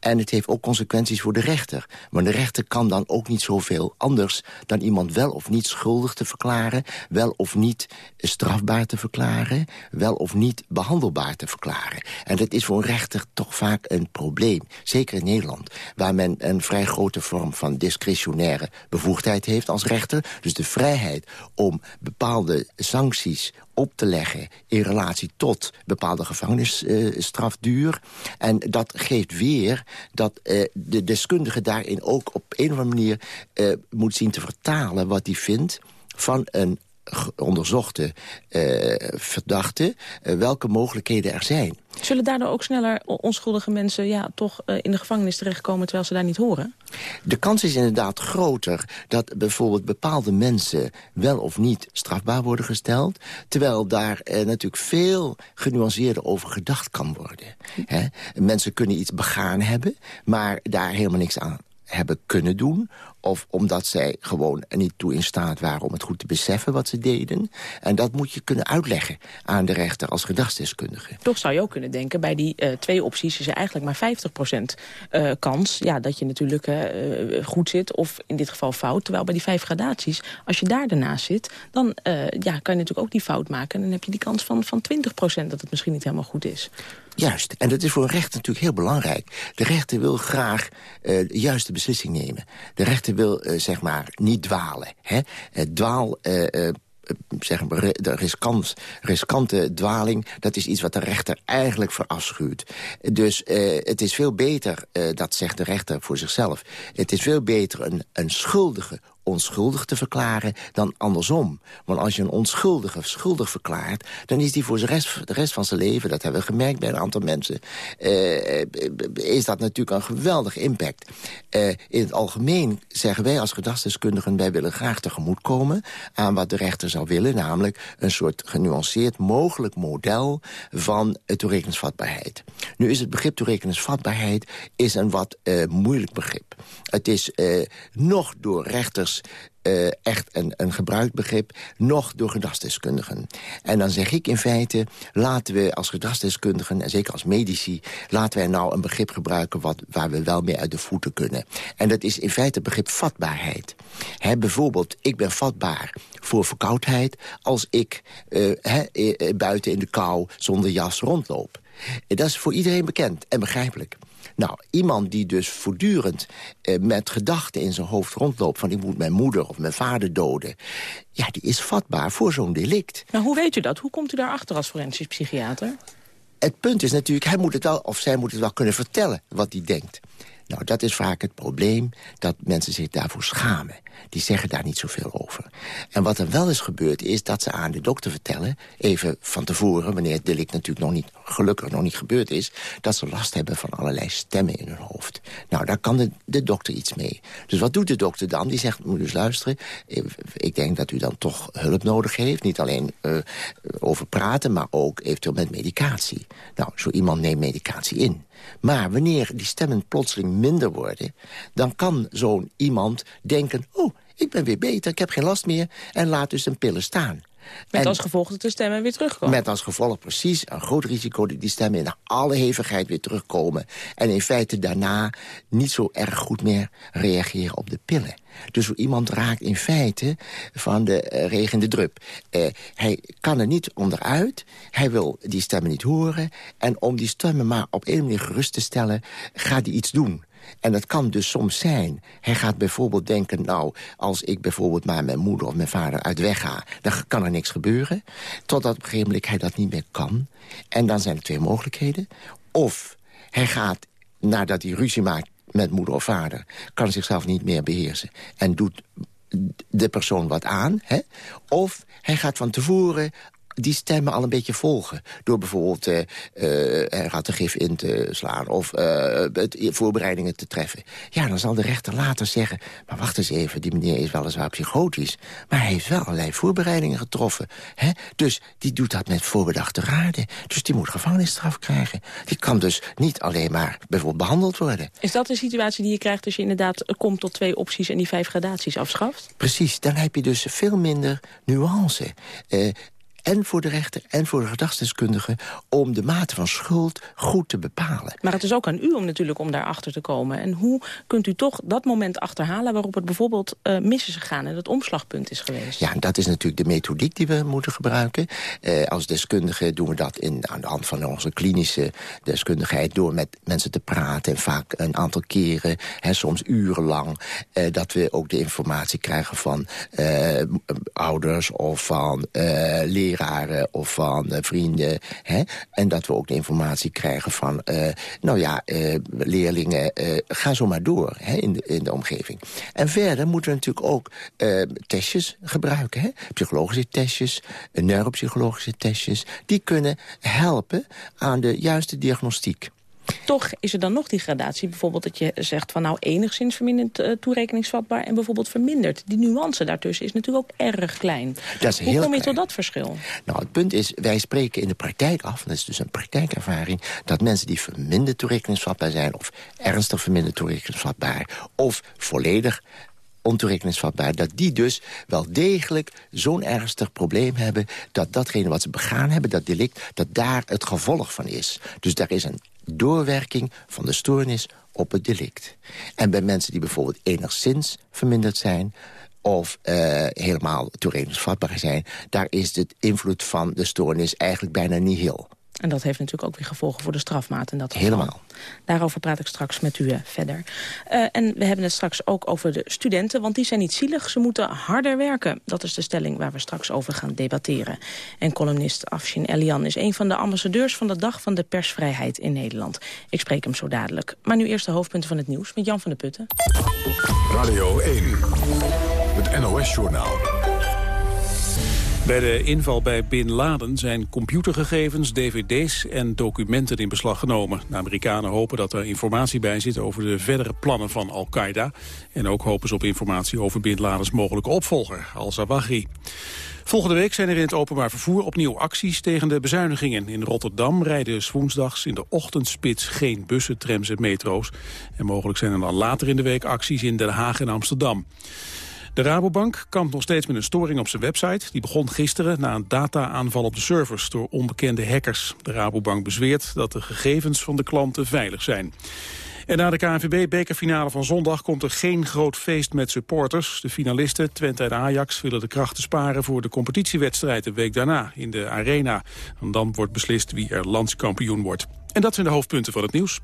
En het heeft ook consequenties voor de rechter. Maar de rechter kan dan ook niet zoveel anders... dan iemand wel of niet schuldig te verklaren... wel of niet strafbaar te verklaren... wel of niet behandelbaar te verklaren. En dat is voor een rechter toch vaak een probleem. Zeker in Nederland, waar men een vrij grote vorm van discretionaire bevoegdheid heeft als rechter. Dus de vrijheid om bepaalde sancties op te leggen in relatie tot bepaalde gevangenisstrafduur. en dat geeft weer dat uh, de deskundige daarin ook op een of andere manier uh, moet zien te vertalen wat hij vindt van een onderzochte uh, verdachte welke mogelijkheden er zijn. Zullen daardoor ook sneller onschuldige mensen ja, toch uh, in de gevangenis terechtkomen terwijl ze daar niet horen? De kans is inderdaad groter dat bijvoorbeeld bepaalde mensen wel of niet strafbaar worden gesteld. Terwijl daar natuurlijk veel genuanceerder over gedacht kan worden. He? Mensen kunnen iets begaan hebben, maar daar helemaal niks aan hebben kunnen doen. Of omdat zij gewoon er niet toe in staat waren om het goed te beseffen wat ze deden. En dat moet je kunnen uitleggen aan de rechter als gedachtsdeskundige. Toch zou je ook kunnen denken, bij die uh, twee opties is er eigenlijk maar 50% uh, kans. Ja, dat je natuurlijk uh, goed zit of in dit geval fout. Terwijl bij die vijf gradaties, als je daar daarnaast zit... dan ja, kan je natuurlijk ook die fout maken. En dan heb je die kans van, van 20% dat het misschien niet helemaal goed is. Juist, en dat is voor een rechter natuurlijk heel belangrijk. De rechter wil graag uh, de juiste beslissing nemen. De rechter wil, uh, zeg maar, niet dwalen. Hè? Het dwaal... Uh, zeg maar, de riskant, riskante dwaling... dat is iets wat de rechter eigenlijk verafschuwt. Dus uh, het is veel beter, uh, dat zegt de rechter voor zichzelf... het is veel beter een, een schuldige onschuldig te verklaren dan andersom. Want als je een onschuldige schuldig verklaart... dan is die voor de rest, de rest van zijn leven... dat hebben we gemerkt bij een aantal mensen... Uh, is dat natuurlijk een geweldig impact. Uh, in het algemeen zeggen wij als gedachtsdeskundigen... wij willen graag tegemoetkomen aan wat de rechter zou willen... namelijk een soort genuanceerd mogelijk model van toerekeningsvatbaarheid. Nu is het begrip toerekeningsvatbaarheid is een wat uh, moeilijk begrip. Het is nog door rechters uh, echt een, een gebruikt begrip, nog door gedragsdeskundigen. En dan zeg ik in feite, laten we als gedragsdeskundigen... en zeker als medici, laten wij nou een begrip gebruiken... Wat, waar we wel mee uit de voeten kunnen. En dat is in feite het begrip vatbaarheid. He, bijvoorbeeld, ik ben vatbaar voor verkoudheid... als ik uh, he, buiten in de kou zonder jas rondloop. Dat is voor iedereen bekend en begrijpelijk. Nou, iemand die dus voortdurend eh, met gedachten in zijn hoofd rondloopt... van ik moet mijn moeder of mijn vader doden... ja, die is vatbaar voor zo'n delict. Nou, hoe weet u dat? Hoe komt u daarachter als forensisch psychiater? Het punt is natuurlijk, hij moet het wel, of zij moet het wel kunnen vertellen wat hij denkt. Nou, dat is vaak het probleem, dat mensen zich daarvoor schamen. Die zeggen daar niet zoveel over. En wat er wel is gebeurd, is dat ze aan de dokter vertellen... even van tevoren, wanneer het delict natuurlijk nog niet, gelukkig nog niet gebeurd is... dat ze last hebben van allerlei stemmen in hun hoofd. Nou, daar kan de, de dokter iets mee. Dus wat doet de dokter dan? Die zegt, moet dus luisteren... ik denk dat u dan toch hulp nodig heeft. Niet alleen uh, over praten, maar ook eventueel met medicatie. Nou, zo iemand neemt medicatie in. Maar wanneer die stemmen plotseling minder worden... dan kan zo'n iemand denken... oh, ik ben weer beter, ik heb geen last meer... en laat dus een pillen staan. Met als gevolg dat de stemmen weer terugkomen. Met als gevolg precies een groot risico dat die stemmen in alle hevigheid weer terugkomen. En in feite daarna niet zo erg goed meer reageren op de pillen. Dus zo iemand raakt in feite van de uh, regende drup. Uh, hij kan er niet onderuit, hij wil die stemmen niet horen... en om die stemmen maar op een manier gerust te stellen, gaat hij iets doen. En dat kan dus soms zijn. Hij gaat bijvoorbeeld denken, nou, als ik bijvoorbeeld maar mijn moeder of mijn vader uit weg ga... dan kan er niks gebeuren, totdat op een gegeven moment hij dat niet meer kan. En dan zijn er twee mogelijkheden. Of hij gaat, nadat hij ruzie maakt met moeder of vader... kan zichzelf niet meer beheersen en doet de persoon wat aan. Hè? Of hij gaat van tevoren die stemmen al een beetje volgen. Door bijvoorbeeld uh, uh, ratengif in te slaan of uh, voorbereidingen te treffen. Ja, dan zal de rechter later zeggen... maar wacht eens even, die meneer is weliswaar psychotisch... maar hij heeft wel allerlei voorbereidingen getroffen. Hè? Dus die doet dat met voorbedachte raden. Dus die moet gevangenisstraf krijgen. Die kan dus niet alleen maar bijvoorbeeld behandeld worden. Is dat de situatie die je krijgt als je inderdaad komt tot twee opties... en die vijf gradaties afschaft? Precies, dan heb je dus veel minder nuance en voor de rechter en voor de gedragsdeskundige... om de mate van schuld goed te bepalen. Maar het is ook aan u om natuurlijk om daarachter te komen. En hoe kunt u toch dat moment achterhalen... waarop het bijvoorbeeld uh, mis is gegaan en het omslagpunt is geweest? Ja, dat is natuurlijk de methodiek die we moeten gebruiken. Uh, als deskundige doen we dat in, aan de hand van onze klinische deskundigheid... door met mensen te praten en vaak een aantal keren, hè, soms urenlang... Uh, dat we ook de informatie krijgen van ouders of van leraren of van uh, vrienden. Hè? En dat we ook de informatie krijgen van, uh, nou ja, uh, leerlingen, ga zo maar door hè, in, de, in de omgeving. En verder moeten we natuurlijk ook testjes gebruiken. Hè? Psychologische testjes, neuropsychologische testjes. Die kunnen helpen aan de juiste diagnostiek. Toch is er dan nog die gradatie. Bijvoorbeeld dat je zegt van nou enigszins verminderd uh, toerekeningsvatbaar... en bijvoorbeeld verminderd. Die nuance daartussen is natuurlijk ook erg klein. Dat is Hoe heel kom je klein. tot dat verschil? Nou, het punt is, wij spreken in de praktijk af... dat is dus een praktijkervaring... dat mensen die verminderd toerekeningsvatbaar zijn... of ernstig verminderd toerekeningsvatbaar... of volledig ontoerekeningsvatbaar... dat die dus wel degelijk zo'n ernstig probleem hebben... dat datgene wat ze begaan hebben, dat delict... dat daar het gevolg van is. Dus daar is een doorwerking van de stoornis op het delict. En bij mensen die bijvoorbeeld enigszins verminderd zijn of uh, helemaal toerekeningsvatbaar zijn... daar is de invloed van de stoornis eigenlijk bijna niet heel. En dat heeft natuurlijk ook weer gevolgen voor de strafmaat. En dat Helemaal. Daarover praat ik straks met u uh, verder. Uh, en we hebben het straks ook over de studenten, want die zijn niet zielig. Ze moeten harder werken. Dat is de stelling waar we straks over gaan debatteren. En columnist Afshin Elian is een van de ambassadeurs van de Dag van de Persvrijheid in Nederland. Ik spreek hem zo dadelijk. Maar nu eerst de hoofdpunten van het nieuws met Jan van der Putten. Radio 1, het NOS-journaal. Bij de inval bij Bin Laden zijn computergegevens, dvd's en documenten in beslag genomen. De Amerikanen hopen dat er informatie bij zit over de verdere plannen van Al-Qaeda. En ook hopen ze op informatie over Bin Ladens mogelijke opvolger, Al-Zawahri. Volgende week zijn er in het openbaar vervoer opnieuw acties tegen de bezuinigingen. In Rotterdam rijden woensdags in de ochtendspits geen bussen, trams en metro's. En mogelijk zijn er dan later in de week acties in Den Haag en Amsterdam. De Rabobank kampt nog steeds met een storing op zijn website. Die begon gisteren na een data-aanval op de servers door onbekende hackers. De Rabobank bezweert dat de gegevens van de klanten veilig zijn. En na de KNVB-bekerfinale van zondag komt er geen groot feest met supporters. De finalisten, Twente en Ajax, willen de krachten sparen voor de competitiewedstrijd de week daarna in de Arena. En dan wordt beslist wie er landskampioen wordt. En dat zijn de hoofdpunten van het nieuws.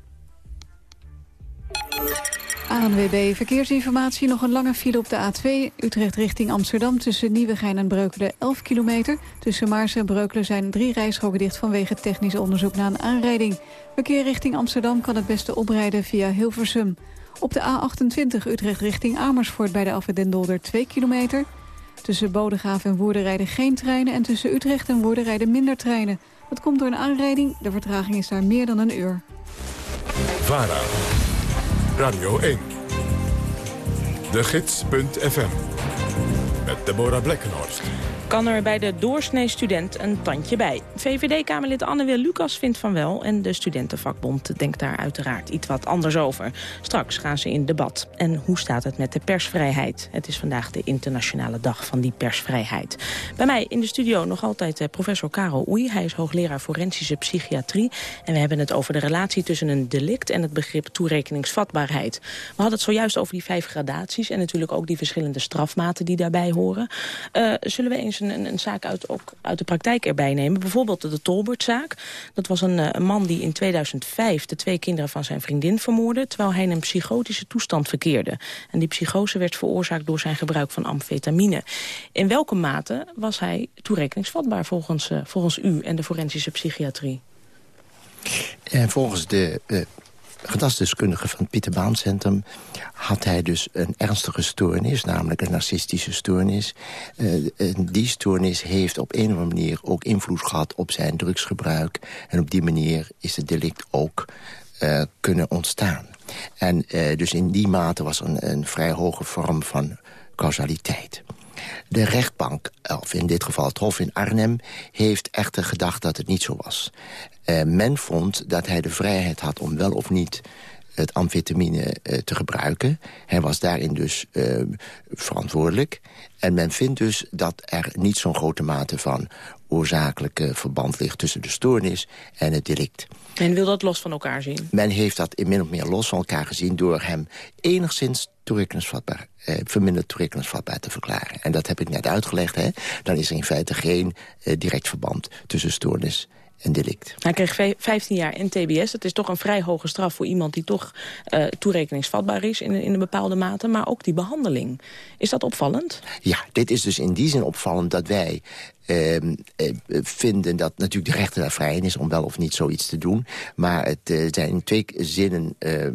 ANWB Verkeersinformatie. Nog een lange file op de A2. Utrecht richting Amsterdam tussen Nieuwegein en Breukelen 11 kilometer. Tussen Maarsen en Breukelen zijn drie rijstroken dicht vanwege technisch onderzoek na een aanrijding. Verkeer richting Amsterdam kan het beste oprijden via Hilversum. Op de A28 Utrecht richting Amersfoort bij de Dolder 2 kilometer. Tussen Bodegraaf en Woerden rijden geen treinen en tussen Utrecht en Woerden rijden minder treinen. Dat komt door een aanrijding. De vertraging is daar meer dan een uur. VARA, Radio 1, de gids.fm, met Deborah Blekkenhorst kan er bij de doorsnee student een tandje bij. VVD-Kamerlid Anne-Wil Lucas vindt van wel... en de studentenvakbond denkt daar uiteraard iets wat anders over. Straks gaan ze in debat. En hoe staat het met de persvrijheid? Het is vandaag de internationale dag van die persvrijheid. Bij mij in de studio nog altijd eh, professor Karel Oei. Hij is hoogleraar forensische psychiatrie. En we hebben het over de relatie tussen een delict... en het begrip toerekeningsvatbaarheid. We hadden het zojuist over die vijf gradaties... en natuurlijk ook die verschillende strafmaten die daarbij horen. Uh, zullen we eens een, een, zaak uit, ook uit de praktijk erbij nemen. Bijvoorbeeld de Tolbertzaak. Dat was een, eh, man die in 2005 de twee kinderen van zijn vriendin vermoordde... terwijl hij in een psychotische toestand verkeerde. En die psychose werd veroorzaakt door zijn gebruik van amfetamine. In welke mate was hij toerekeningsvatbaar volgens, uh, volgens u en de forensische psychiatrie? En volgens de uh, gedragsdeskundige van het Pieter Baan Centrum... had hij dus een ernstige stoornis, namelijk een narcistische stoornis. Uh, die stoornis heeft op een of andere manier ook invloed gehad op zijn drugsgebruik. En op die manier is het delict ook uh, kunnen ontstaan. En uh, dus in die mate was een, een vrij hoge vorm van causaliteit. De rechtbank, of in dit geval het Hof in Arnhem... heeft echter gedacht dat het niet zo was. Uh, men vond dat hij de vrijheid had om wel of niet het amfetamine uh, te gebruiken. Hij was daarin dus uh, verantwoordelijk. En men vindt dus dat er niet zo'n grote mate van oorzakelijke verband ligt... tussen de stoornis en het delict. Men wil dat los van elkaar zien? Men heeft dat in min of meer los van elkaar gezien... door hem enigszins toerekeningsvatbaar, eh, verminderd toerekeningsvatbaar te verklaren. En dat heb ik net uitgelegd. Hè? Dan is er in feite geen eh, direct verband tussen stoornis en delict. Hij kreeg 15 jaar in TBS. Dat is toch een vrij hoge straf voor iemand die toch uh, toerekeningsvatbaar is in, in een bepaalde mate. Maar ook die behandeling. Is dat opvallend? Ja, dit is dus in die zin opvallend dat wij uh, vinden dat natuurlijk de rechter daar vrij in is om wel of niet zoiets te doen. Maar het uh, zijn twee zinnen uh,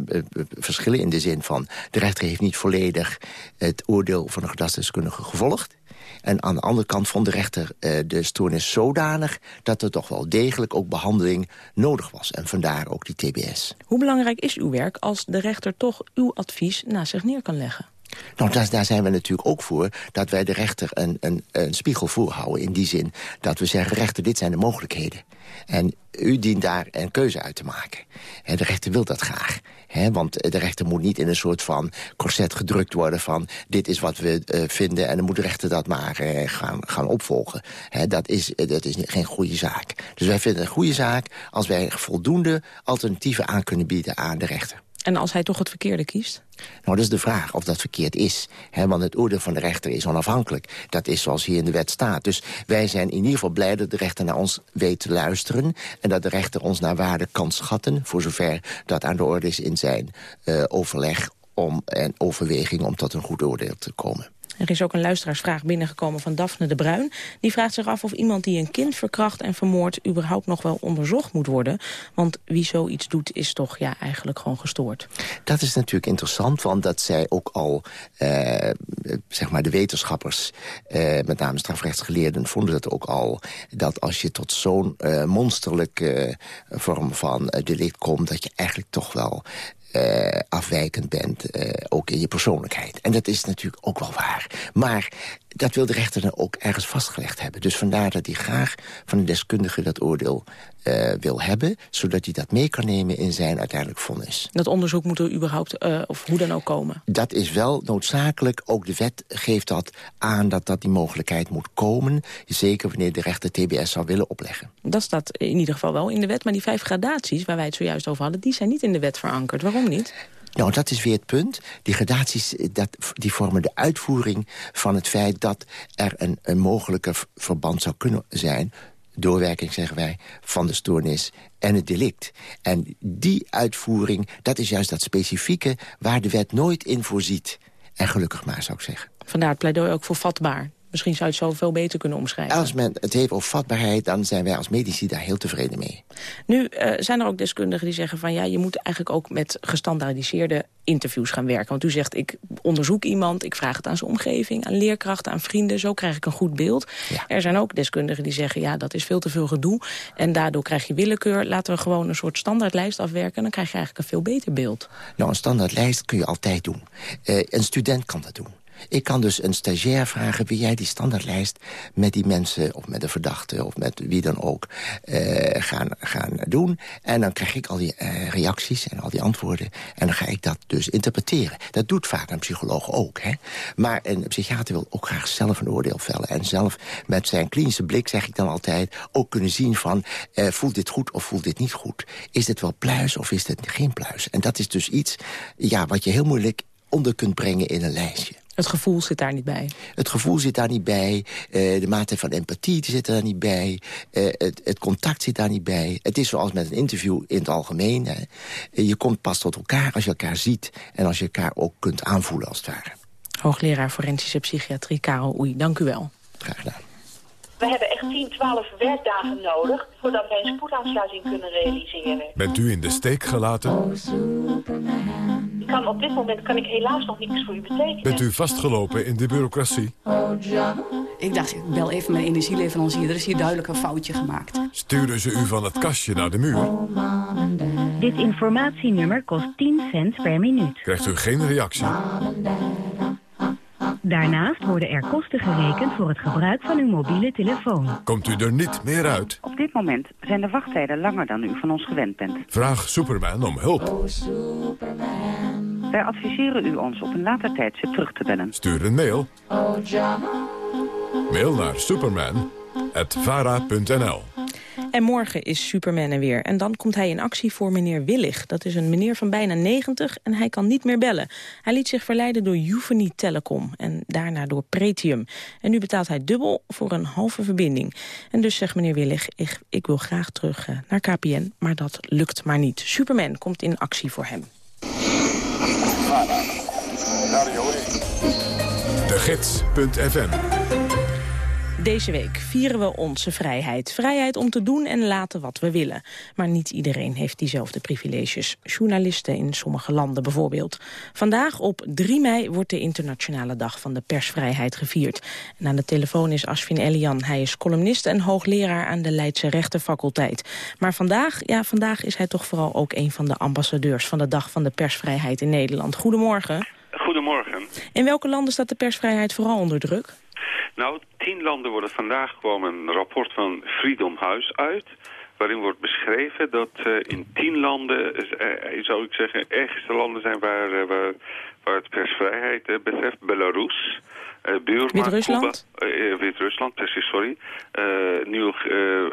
verschillen in de zin van... de rechter heeft niet volledig het oordeel van de gedragsdeskundige gevolgd. En aan de andere kant vond de rechter uh, de stoornis zodanig... dat er toch wel degelijk ook behandeling nodig was. En vandaar ook die TBS. Hoe belangrijk is uw werk als de rechter toch uw advies naast zich neer kan leggen? Nou, daar, zijn we natuurlijk ook voor dat wij de rechter een, een, een spiegel voorhouden. In die zin dat we zeggen, rechter, dit zijn de mogelijkheden. En u dient daar een keuze uit te maken. de rechter wil dat graag. want de rechter moet niet in een soort van corset gedrukt worden van... dit is wat we uh, vinden en dan moet de rechter dat maar uh, gaan, gaan opvolgen. dat is, dat is geen goede zaak. Dus wij vinden het een goede zaak als wij voldoende alternatieven aan kunnen bieden aan de rechter. En als hij toch het verkeerde kiest? Nou, dat is de vraag of dat verkeerd is. Want het oordeel van de rechter is onafhankelijk. Dat is zoals hier in de wet staat. Dus wij zijn in ieder geval blij dat de rechter naar ons weet te luisteren... en dat de rechter ons naar waarde kan schatten... voor zover dat aan de orde is in zijn uh, overleg om, en overweging... om tot een goed oordeel te komen. Er is ook een luisteraarsvraag binnengekomen van Daphne de Bruin. Die vraagt zich af of iemand die een kind verkracht en vermoordt... überhaupt nog wel onderzocht moet worden. Want wie zoiets doet is toch ja, eigenlijk gewoon gestoord. Dat is natuurlijk interessant, want dat zij ook al... Eh, zeg maar de wetenschappers, eh, met name strafrechtsgeleerden... vonden dat ook al, dat als je tot zo'n uh, monsterlijke vorm van delict komt... dat je eigenlijk toch wel uh, afwijkend bent, uh, ook in je persoonlijkheid. En dat is natuurlijk ook wel waar. Maar dat wil de rechter dan ook ergens vastgelegd hebben. Dus vandaar dat hij graag van een deskundige dat oordeel uh, wil hebben... zodat hij dat mee kan nemen in zijn uiteindelijk vonnis. Dat onderzoek moet er überhaupt, uh, of hoe dan ook, komen? Dat is wel noodzakelijk. Ook de wet geeft dat aan dat dat die mogelijkheid moet komen. Zeker wanneer de rechter TBS zou willen opleggen. Dat staat in ieder geval wel in de wet. Maar die vijf gradaties waar wij het zojuist over hadden... die zijn niet in de wet verankerd. Waarom niet? Nou, dat is weer het punt. Die gradaties eh, dat, die vormen de uitvoering van het feit... dat er een, een mogelijke verband zou kunnen zijn doorwerking, zeggen wij, van de stoornis en het delict. En die uitvoering, dat is juist dat specifieke... waar de wet nooit in voorziet. En gelukkig maar, zou ik zeggen. Vandaar het pleidooi ook voor vatbaar. Misschien zou je het zo veel beter kunnen omschrijven. Als men het heeft over vatbaarheid, dan zijn wij als medici daar heel tevreden mee. Nu uh, zijn er ook deskundigen die zeggen van... ja, je moet eigenlijk ook met gestandaardiseerde interviews gaan werken. Want u zegt, ik onderzoek iemand, ik vraag het aan zijn omgeving... aan leerkrachten, aan vrienden, zo krijg ik een goed beeld. Er zijn ook deskundigen die zeggen, ja, dat is veel te veel gedoe... en daardoor krijg je willekeur. Laten we gewoon een soort standaardlijst afwerken... en dan krijg je eigenlijk een veel beter beeld. Nou, een standaardlijst kun je altijd doen. Uh, een student kan dat doen. Ik kan dus een stagiair vragen... wie jij die standaardlijst met die mensen... of met de verdachte of met wie dan ook uh, gaan, gaan doen. En dan krijg ik al die uh, reacties en al die antwoorden. En dan ga ik dat dus interpreteren. Dat doet vaak een psycholoog ook. Hè? Maar een psychiater wil ook graag zelf een oordeel vellen. En zelf met zijn klinische blik, zeg ik dan altijd... ook kunnen zien van, uh, voelt dit goed of voelt dit niet goed? Is dit wel pluis of is dit geen pluis? En dat is dus iets ja, wat je heel moeilijk onder kunt brengen in een lijstje. Het gevoel zit daar niet bij? Het gevoel zit daar niet bij. Uh, de mate van empathie zit daar niet bij. Uh, het, het, contact zit daar niet bij. Het is zoals met een interview in het algemeen. Hè. Uh, je komt pas tot elkaar als je elkaar ziet... en als je elkaar ook kunt aanvoelen als het ware. Hoogleraar Forensische Psychiatrie Karel Oei, dank u wel. Graag gedaan. We hebben echt 10, 12 werkdagen nodig voordat wij een spoedaansluiting kunnen realiseren. Bent u in de steek gelaten? Ik kan, op dit moment kan ik helaas nog niks voor u betekenen. Bent u vastgelopen in de bureaucratie? Ik dacht, ik bel even mijn energieleverancier. Er is hier duidelijk een foutje gemaakt. Sturen ze u van het kastje naar de muur? Dit informatienummer kost 10 cent per minuut. Krijgt u geen reactie? Daarnaast worden er kosten gerekend voor het gebruik van uw mobiele telefoon. Komt u er niet meer uit? Op dit moment zijn de wachttijden langer dan u van ons gewend bent. Vraag Superman om hulp. Wij adviseren u ons op een later tijdstip terug te bellen. Stuur een mail. Mail naar superman.vara.nl En morgen is Superman er weer. En dan komt hij in actie voor meneer Willig. Dat is een meneer van bijna 90 en hij kan niet meer bellen. Hij liet zich verleiden door Juveni Telecom en daarna door Pretium. En nu betaalt hij dubbel voor een halve verbinding. En dus zegt meneer Willig, ik, ik wil graag terug eh, naar KPN, maar dat lukt maar niet. Superman komt in actie voor hem. De Gids.fm Deze week vieren we onze vrijheid. Vrijheid om te doen en laten wat we willen. Maar niet iedereen heeft diezelfde privileges. Journalisten in sommige landen bijvoorbeeld. Vandaag op 3 mei wordt de internationale dag van de persvrijheid gevierd. En aan de telefoon is Asfin Elian. Hij is columnist en hoogleraar aan de Leidse rechtenfaculteit. Maar vandaag, ja, vandaag is hij toch vooral ook een van de ambassadeurs... van de dag van de persvrijheid in Nederland. Goedemorgen. Goedemorgen. In welke landen staat de persvrijheid vooral onder druk? Nou, tien landen worden vandaag kwam een rapport van Freedom House uit waarin wordt beschreven dat uh, in tien landen, uh, zou ik zeggen, ergste landen zijn waar, uh, waar, waar het persvrijheid betreft. Belarus, Burma, Wit-Rusland? Wit-Rusland, precies, sorry. Nieuw,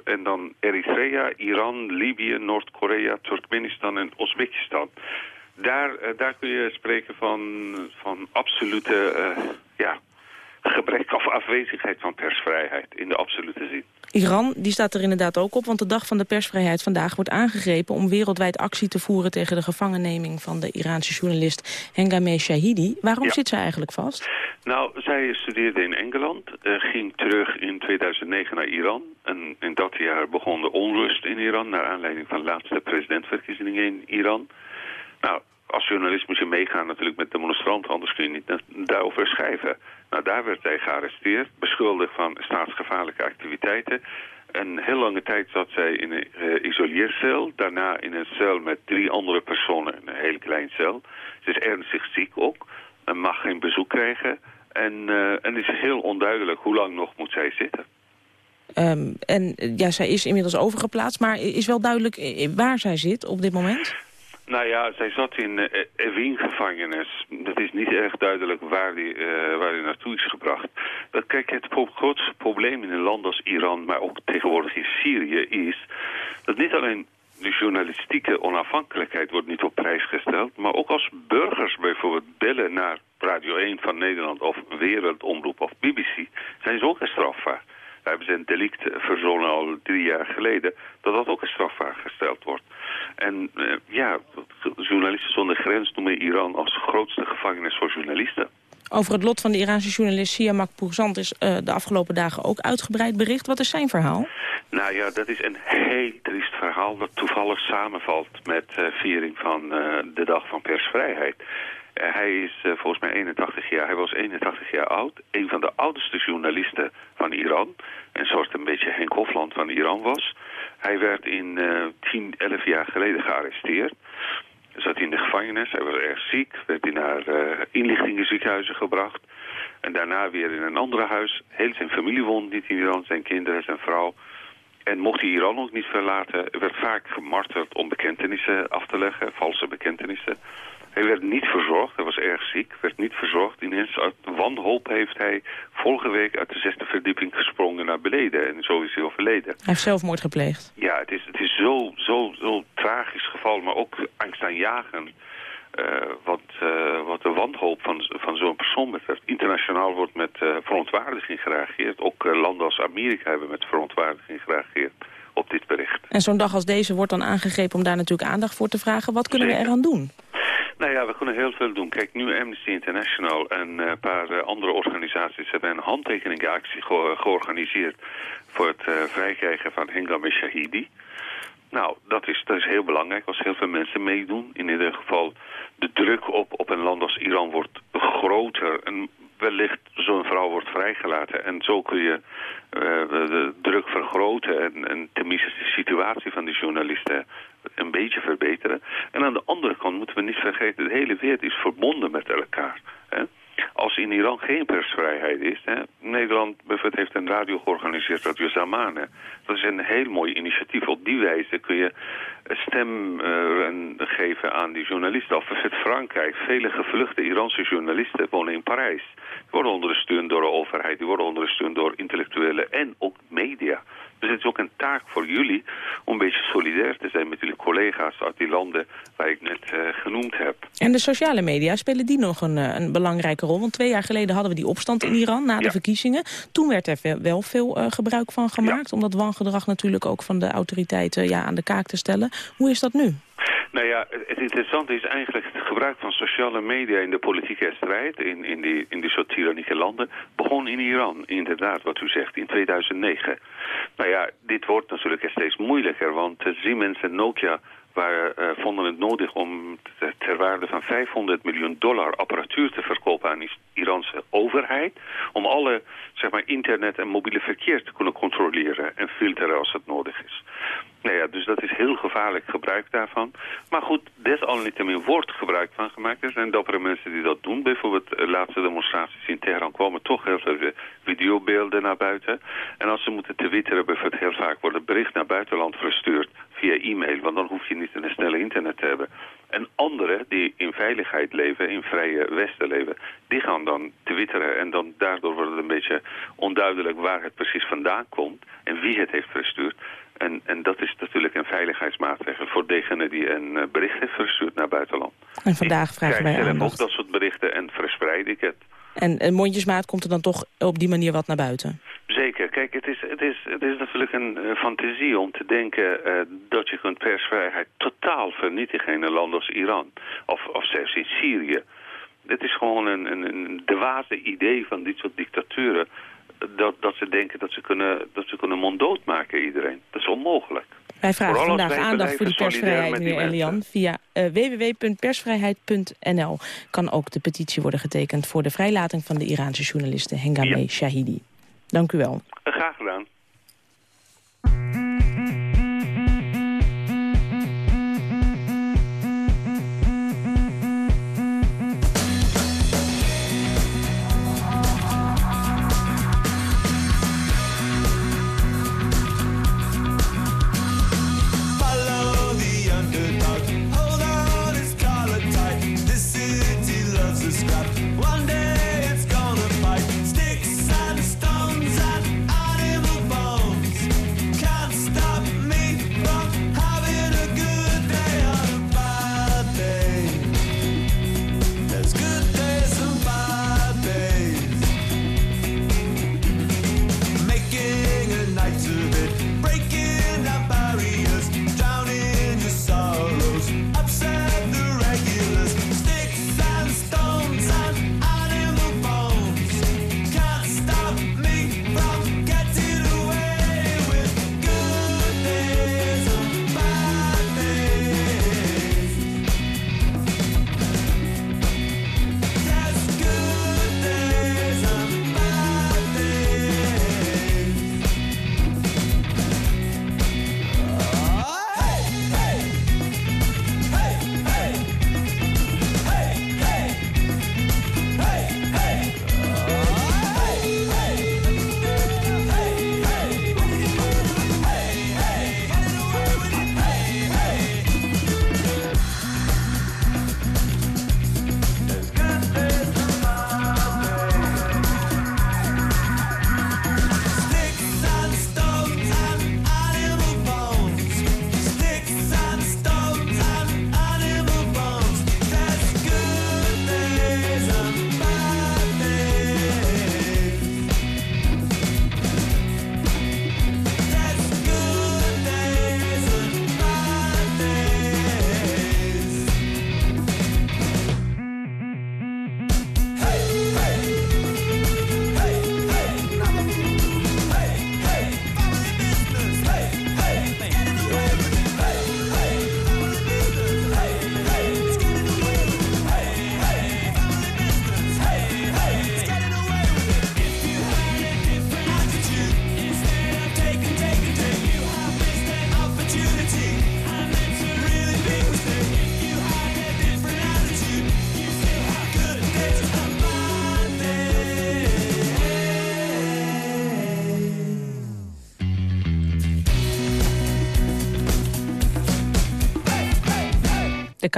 en dan Eritrea, Iran, Libië, Noord-Korea, Turkmenistan en Oezbekistan. Daar, daar kun je spreken van, van absolute gebrek of afwezigheid van persvrijheid in de absolute zin. Iran die staat er inderdaad ook op, want de dag van de persvrijheid vandaag wordt aangegrepen om wereldwijd actie te voeren tegen de gevangenneming van de Iraanse journalist Hengame Shahidi. Waarom Ja. zit zij eigenlijk vast? Nou, zij studeerde in Engeland, eh, ging terug in 2009 naar Iran. En in dat jaar begon de onrust in Iran... naar aanleiding van de laatste presidentverkiezingen in Iran. Nou, als journalist moet je meegaan natuurlijk met demonstranten... anders kun je niet daarover schrijven. Nou, daar werd hij gearresteerd, beschuldigd van staatsgevaarlijke activiteiten... Een heel lange tijd zat zij in een uh. Daarna in een cel met drie andere personen. Een hele kleine cel. Ze is ernstig ziek ook. En mag geen bezoek krijgen. En, uh, en het is heel onduidelijk hoe lang nog moet zij zitten. Um, en ja, zij is inmiddels overgeplaatst, maar is wel duidelijk waar zij zit op dit moment? Nou ja, zij zat in uh, Evin-gevangenis. Dat is niet erg duidelijk waar die, uh, waar die naartoe is gebracht. Dat, kijk, het grootste probleem in een land als Iran, maar ook tegenwoordig in Syrië, is dat niet alleen de journalistieke onafhankelijkheid wordt niet op prijs gesteld, maar ook als burgers bijvoorbeeld bellen naar Radio 1 van Nederland of Wereldomroep of BBC, zijn ze ook strafbaar. Hebben ze een delict verzonnen al drie jaar geleden, dat dat ook een strafbaar gesteld wordt. En uh, ja, Journalisten zonder Grens noemen Iran als grootste gevangenis voor journalisten. Over het lot van de Iraanse journalist Siamak Pourzant is uh, de afgelopen dagen ook uitgebreid bericht. Wat is zijn verhaal? Nou ja, dat is een heel triest verhaal dat toevallig samenvalt met uh, viering van uh, de dag van persvrijheid. Hij is volgens mij 81 jaar, hij was 81 jaar oud. Een van de oudste journalisten van Iran. Een soort een beetje Henk Hofland van Iran was. Hij werd in 10, 11 jaar geleden gearresteerd zat in de gevangenis. Hij was erg ziek, werd hij naar uh, inlichtingenziekenhuizen gebracht. En daarna weer in een ander huis. Heel zijn familie woonde niet in Iran, zijn kinderen, zijn vrouw. En mocht hij Iran ook niet verlaten, werd vaak gemarteld om bekentenissen af te leggen, valse bekentenissen. Hij werd niet verzorgd, hij was erg ziek, werd niet verzorgd. Ineens uit wanhoop heeft hij vorige week uit de zesde verdieping gesprongen naar beneden. En zo is hij overleden. Hij heeft zelfmoord gepleegd. Ja, het is, het is zo, zo, zo tragisch geval, maar ook angstaanjagend. Uh, wat, uh, wat de wanhoop van, van zo'n persoon betreft. Internationaal wordt met uh, verontwaardiging gereageerd. Ook landen als Amerika hebben met verontwaardiging gereageerd op dit bericht. En zo'n dag als deze wordt dan aangegrepen om daar natuurlijk aandacht voor te vragen. Wat kunnen Zeker. we eraan doen? Nou ja, we kunnen heel veel doen. Kijk, nu Amnesty International en een paar uh, andere organisaties hebben een handtekeningactie ge georganiseerd voor het uh, vrijkrijgen van Hengam Shahidi. Nou, dat is, dat is heel belangrijk als heel veel mensen meedoen. In ieder geval de druk op, op een land als Iran wordt groter. En wellicht zo'n vrouw wordt vrijgelaten. En zo kun je de druk vergroten en, en tenminste de situatie van die journalisten een beetje verbeteren. En aan de andere kant moeten we niet vergeten, de hele wereld is verbonden met elkaar. Hè? Als in Iran geen persvrijheid is... Hè, Nederland bijvoorbeeld heeft een radio georganiseerd, Radio Zamane. Dat is een heel mooi initiatief. Op die wijze kun je stem uh, geven aan die journalisten. Of het Frankrijk, vele gevluchte Iranse journalisten wonen in Parijs. Die worden ondersteund door de overheid, die worden ondersteund door intellectuelen en ook media. Dus het is ook een taak voor jullie om een beetje solidair te zijn met jullie collega's uit die landen waar ik net uh, genoemd heb. En de sociale media, spelen die nog een, een, belangrijke rol? Want twee jaar geleden hadden we die opstand in Iran na de ja. verkiezingen. Toen werd er wel veel uh, gebruik van gemaakt, ja. om dat wangedrag natuurlijk ook van de autoriteiten ja, aan de kaak te stellen. Hoe is dat nu? Nou ja, het interessante is eigenlijk het gebruik van sociale media in de politieke strijd in, in, die, in die soort tyrannieke landen begon in Iran, inderdaad, wat u zegt, in 2009. Nou ja, dit wordt natuurlijk steeds moeilijker, want Siemens en Nokia waren, uh, vonden het nodig om ter waarde van 500 miljoen dollar apparatuur te verkopen aan de Iranse overheid. Om alle zeg maar, internet en mobiele verkeer te kunnen controleren en filteren als het nodig is. Nou ja, dus dat is heel gevaarlijk gebruik daarvan. Maar goed, desalniettemin wordt gebruik van gemaakt. Er zijn dappere mensen die dat doen. Bijvoorbeeld de laatste demonstraties in Teheran kwamen toch heel veel videobeelden naar buiten. En als ze moeten twitteren, bijvoorbeeld heel vaak wordt het bericht naar buitenland verstuurd via e-mail. Want dan hoef je niet een snelle internet te hebben. En anderen die in veiligheid leven, in vrije Westen leven, die gaan dan twitteren. En dan daardoor wordt het een beetje onduidelijk waar het precies vandaan komt en wie het heeft verstuurd. En, en dat is natuurlijk een veiligheidsmaatregel voor degene die een uh, bericht heeft verstuurd naar buitenland. En vandaag vragen wij aandacht. ook dat soort berichten en verspreid ik het. En, en mondjesmaat komt er dan toch op die manier wat naar buiten? Zeker. Kijk, het is, het is, het is natuurlijk een uh, fantasie om te denken uh, dat je kunt persvrijheid totaal vernietigen in een land als Iran. Of, of zelfs in Syrië. Het is gewoon een, een, een dwaze idee van dit soort dictaturen dat, dat ze denken dat ze kunnen, dat ze kunnen monddood maken iedereen. Dat is onmogelijk. Wij vragen vandaag aandacht voor die persvrijheid, meneer Elian. Via uh, www.persvrijheid.nl kan ook de petitie worden getekend... voor de vrijlating van de Iraanse journaliste Hengame ja. Shahidi. Dank u wel. Graag gedaan.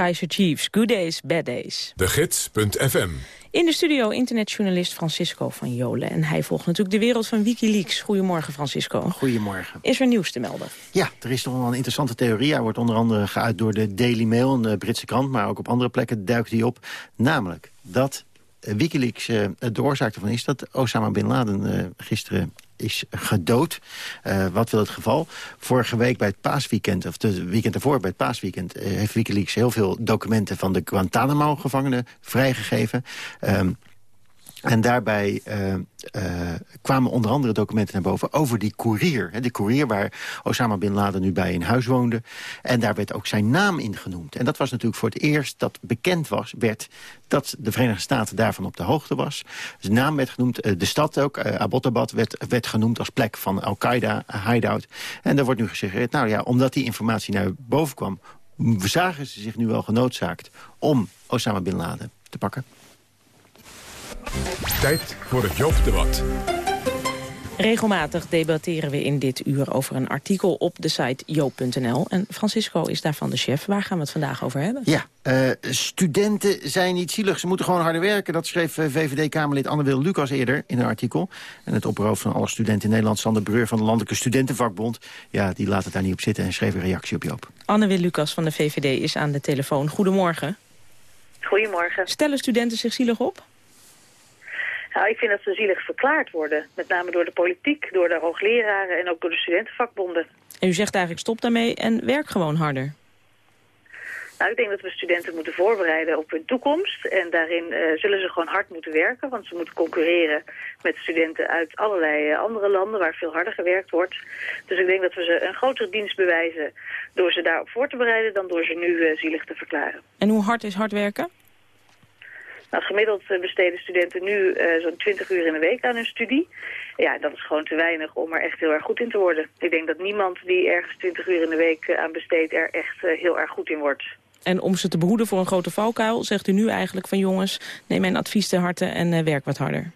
Kaiser Chiefs, Good Days, Bad Days. De Gids.fm. In de studio internetjournalist Francisco van Jolen. En hij volgt natuurlijk de wereld van Wikileaks. Goedemorgen, Francisco. Goedemorgen. Is er nieuws te melden? Ja, er is toch wel een interessante theorie. Hij wordt onder andere geuit door de Daily Mail, een Britse krant... maar ook op andere plekken duikt hij op. Namelijk dat Wikileaks uh, de oorzaak ervan is... dat Osama Bin Laden uh, gisteren is gedood. Uh, wat wil het geval? Vorige week bij het paasweekend, of het weekend ervoor bij het paasweekend... Uh, heeft Wikileaks heel veel documenten van de Guantanamo-gevangenen vrijgegeven. Um, en daarbij uh, uh, kwamen onder andere documenten naar boven over die koerier. Die koerier waar Osama Bin Laden nu bij in huis woonde. En daar werd ook zijn naam in genoemd. En dat was natuurlijk voor het eerst dat bekend was, werd dat de Verenigde Staten daarvan op de hoogte was. Zijn naam werd genoemd, uh, de stad ook, Abbottabad, werd, werd genoemd als plek van Al-Qaeda, hideout. En daar wordt nu gezegd, nou ja, omdat die informatie naar boven kwam... zagen ze zich nu wel genoodzaakt om Osama Bin Laden te pakken. Tijd voor het Joop-debat. Regelmatig debatteren we in dit uur over een artikel op de site joop.nl. En Francisco is daarvan de chef. Waar gaan we het vandaag over hebben? Ja, uh, studenten zijn niet zielig. Ze moeten gewoon harder werken. Dat schreef uh, VVD-Kamerlid Anne-Wil Lucas eerder in een artikel. En het opperhoofd van alle studenten in Nederland... Sander Breur van de Landelijke Studentenvakbond... ja, die laat het daar niet op zitten en schreef een reactie op Joop. Anne-Wil Lucas van de VVD is aan de telefoon. Goedemorgen. Goedemorgen. Stellen studenten zich zielig op? Nou, ik vind dat ze zielig verklaard worden. Met name door de politiek, door de hoogleraren en ook door de studentenvakbonden. En u zegt eigenlijk stop daarmee en werk gewoon harder. Nou, ik denk dat we studenten moeten voorbereiden op hun toekomst. En daarin uh, zullen ze gewoon hard moeten werken. Want ze moeten concurreren met studenten uit allerlei andere landen waar veel harder gewerkt wordt. Dus ik denk dat we ze een grotere dienst bewijzen door ze daarop voor te bereiden dan door ze nu uh, zielig te verklaren. En hoe hard is hard werken? Nou, gemiddeld besteden studenten nu uh, zo'n 20 uur in de week aan hun studie. Ja, dat is gewoon te weinig om er echt heel erg goed in te worden. Ik denk dat niemand die ergens 20 uur in de week aan besteedt er echt heel erg goed in wordt. En om ze te behoeden voor een grote valkuil, zegt u nu eigenlijk van jongens, neem mijn advies te harte en werk wat harder.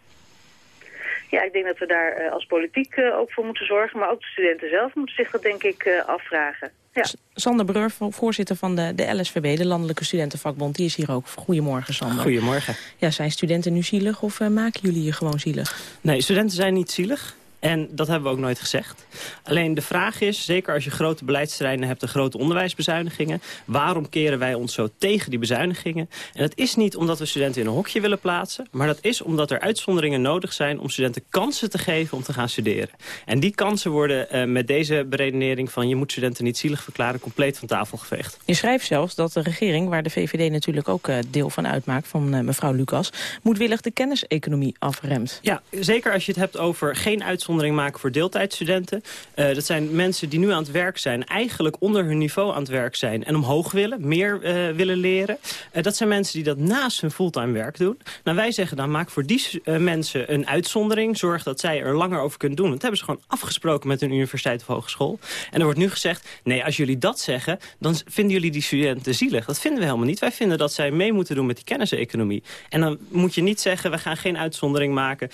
Ja, ik denk dat we daar uh, als politiek uh, ook voor moeten zorgen. Maar ook de studenten zelf moeten zich dat denk ik uh, afvragen. Ja. Sander Breur, voorzitter van de, de LSVB, de Landelijke Studentenvakbond, die is hier ook. Goedemorgen, Sander. Goedemorgen. Ja, zijn studenten nu zielig of maken jullie je gewoon zielig? Nee, studenten zijn niet zielig. En dat hebben we ook nooit gezegd. Alleen de vraag is, zeker als je grote beleidsterreinen hebt... en grote onderwijsbezuinigingen... waarom keren wij ons zo tegen die bezuinigingen? En dat is niet omdat we studenten in een hokje willen plaatsen... maar dat is omdat er uitzonderingen nodig zijn... om studenten kansen te geven om te gaan studeren. En die kansen worden uh, met deze beredenering van... je moet studenten niet zielig verklaren, compleet van tafel geveegd. Je schrijft zelfs dat de regering, waar de VVD natuurlijk ook uh, deel van uitmaakt... van uh, mevrouw Lucas, moedwillig de kenniseconomie afremt. Ja, zeker als je het hebt over geen uitzonderingen maken voor deeltijdstudenten. Uh, dat zijn mensen die nu aan het werk zijn, eigenlijk onder hun niveau aan het werk zijn... en omhoog willen, meer uh, willen leren. Uh, dat zijn mensen die dat naast hun fulltime werk doen. Nou, wij zeggen dan, maak voor die mensen een uitzondering. Zorg dat zij er langer over kunnen doen. Dat hebben ze gewoon afgesproken met hun universiteit of hogeschool. En er wordt nu gezegd, nee, als jullie dat zeggen... dan vinden jullie die studenten zielig. Dat vinden we helemaal niet. Wij vinden dat zij mee moeten doen met die kenniseconomie. En dan moet je niet zeggen, we gaan geen uitzondering maken...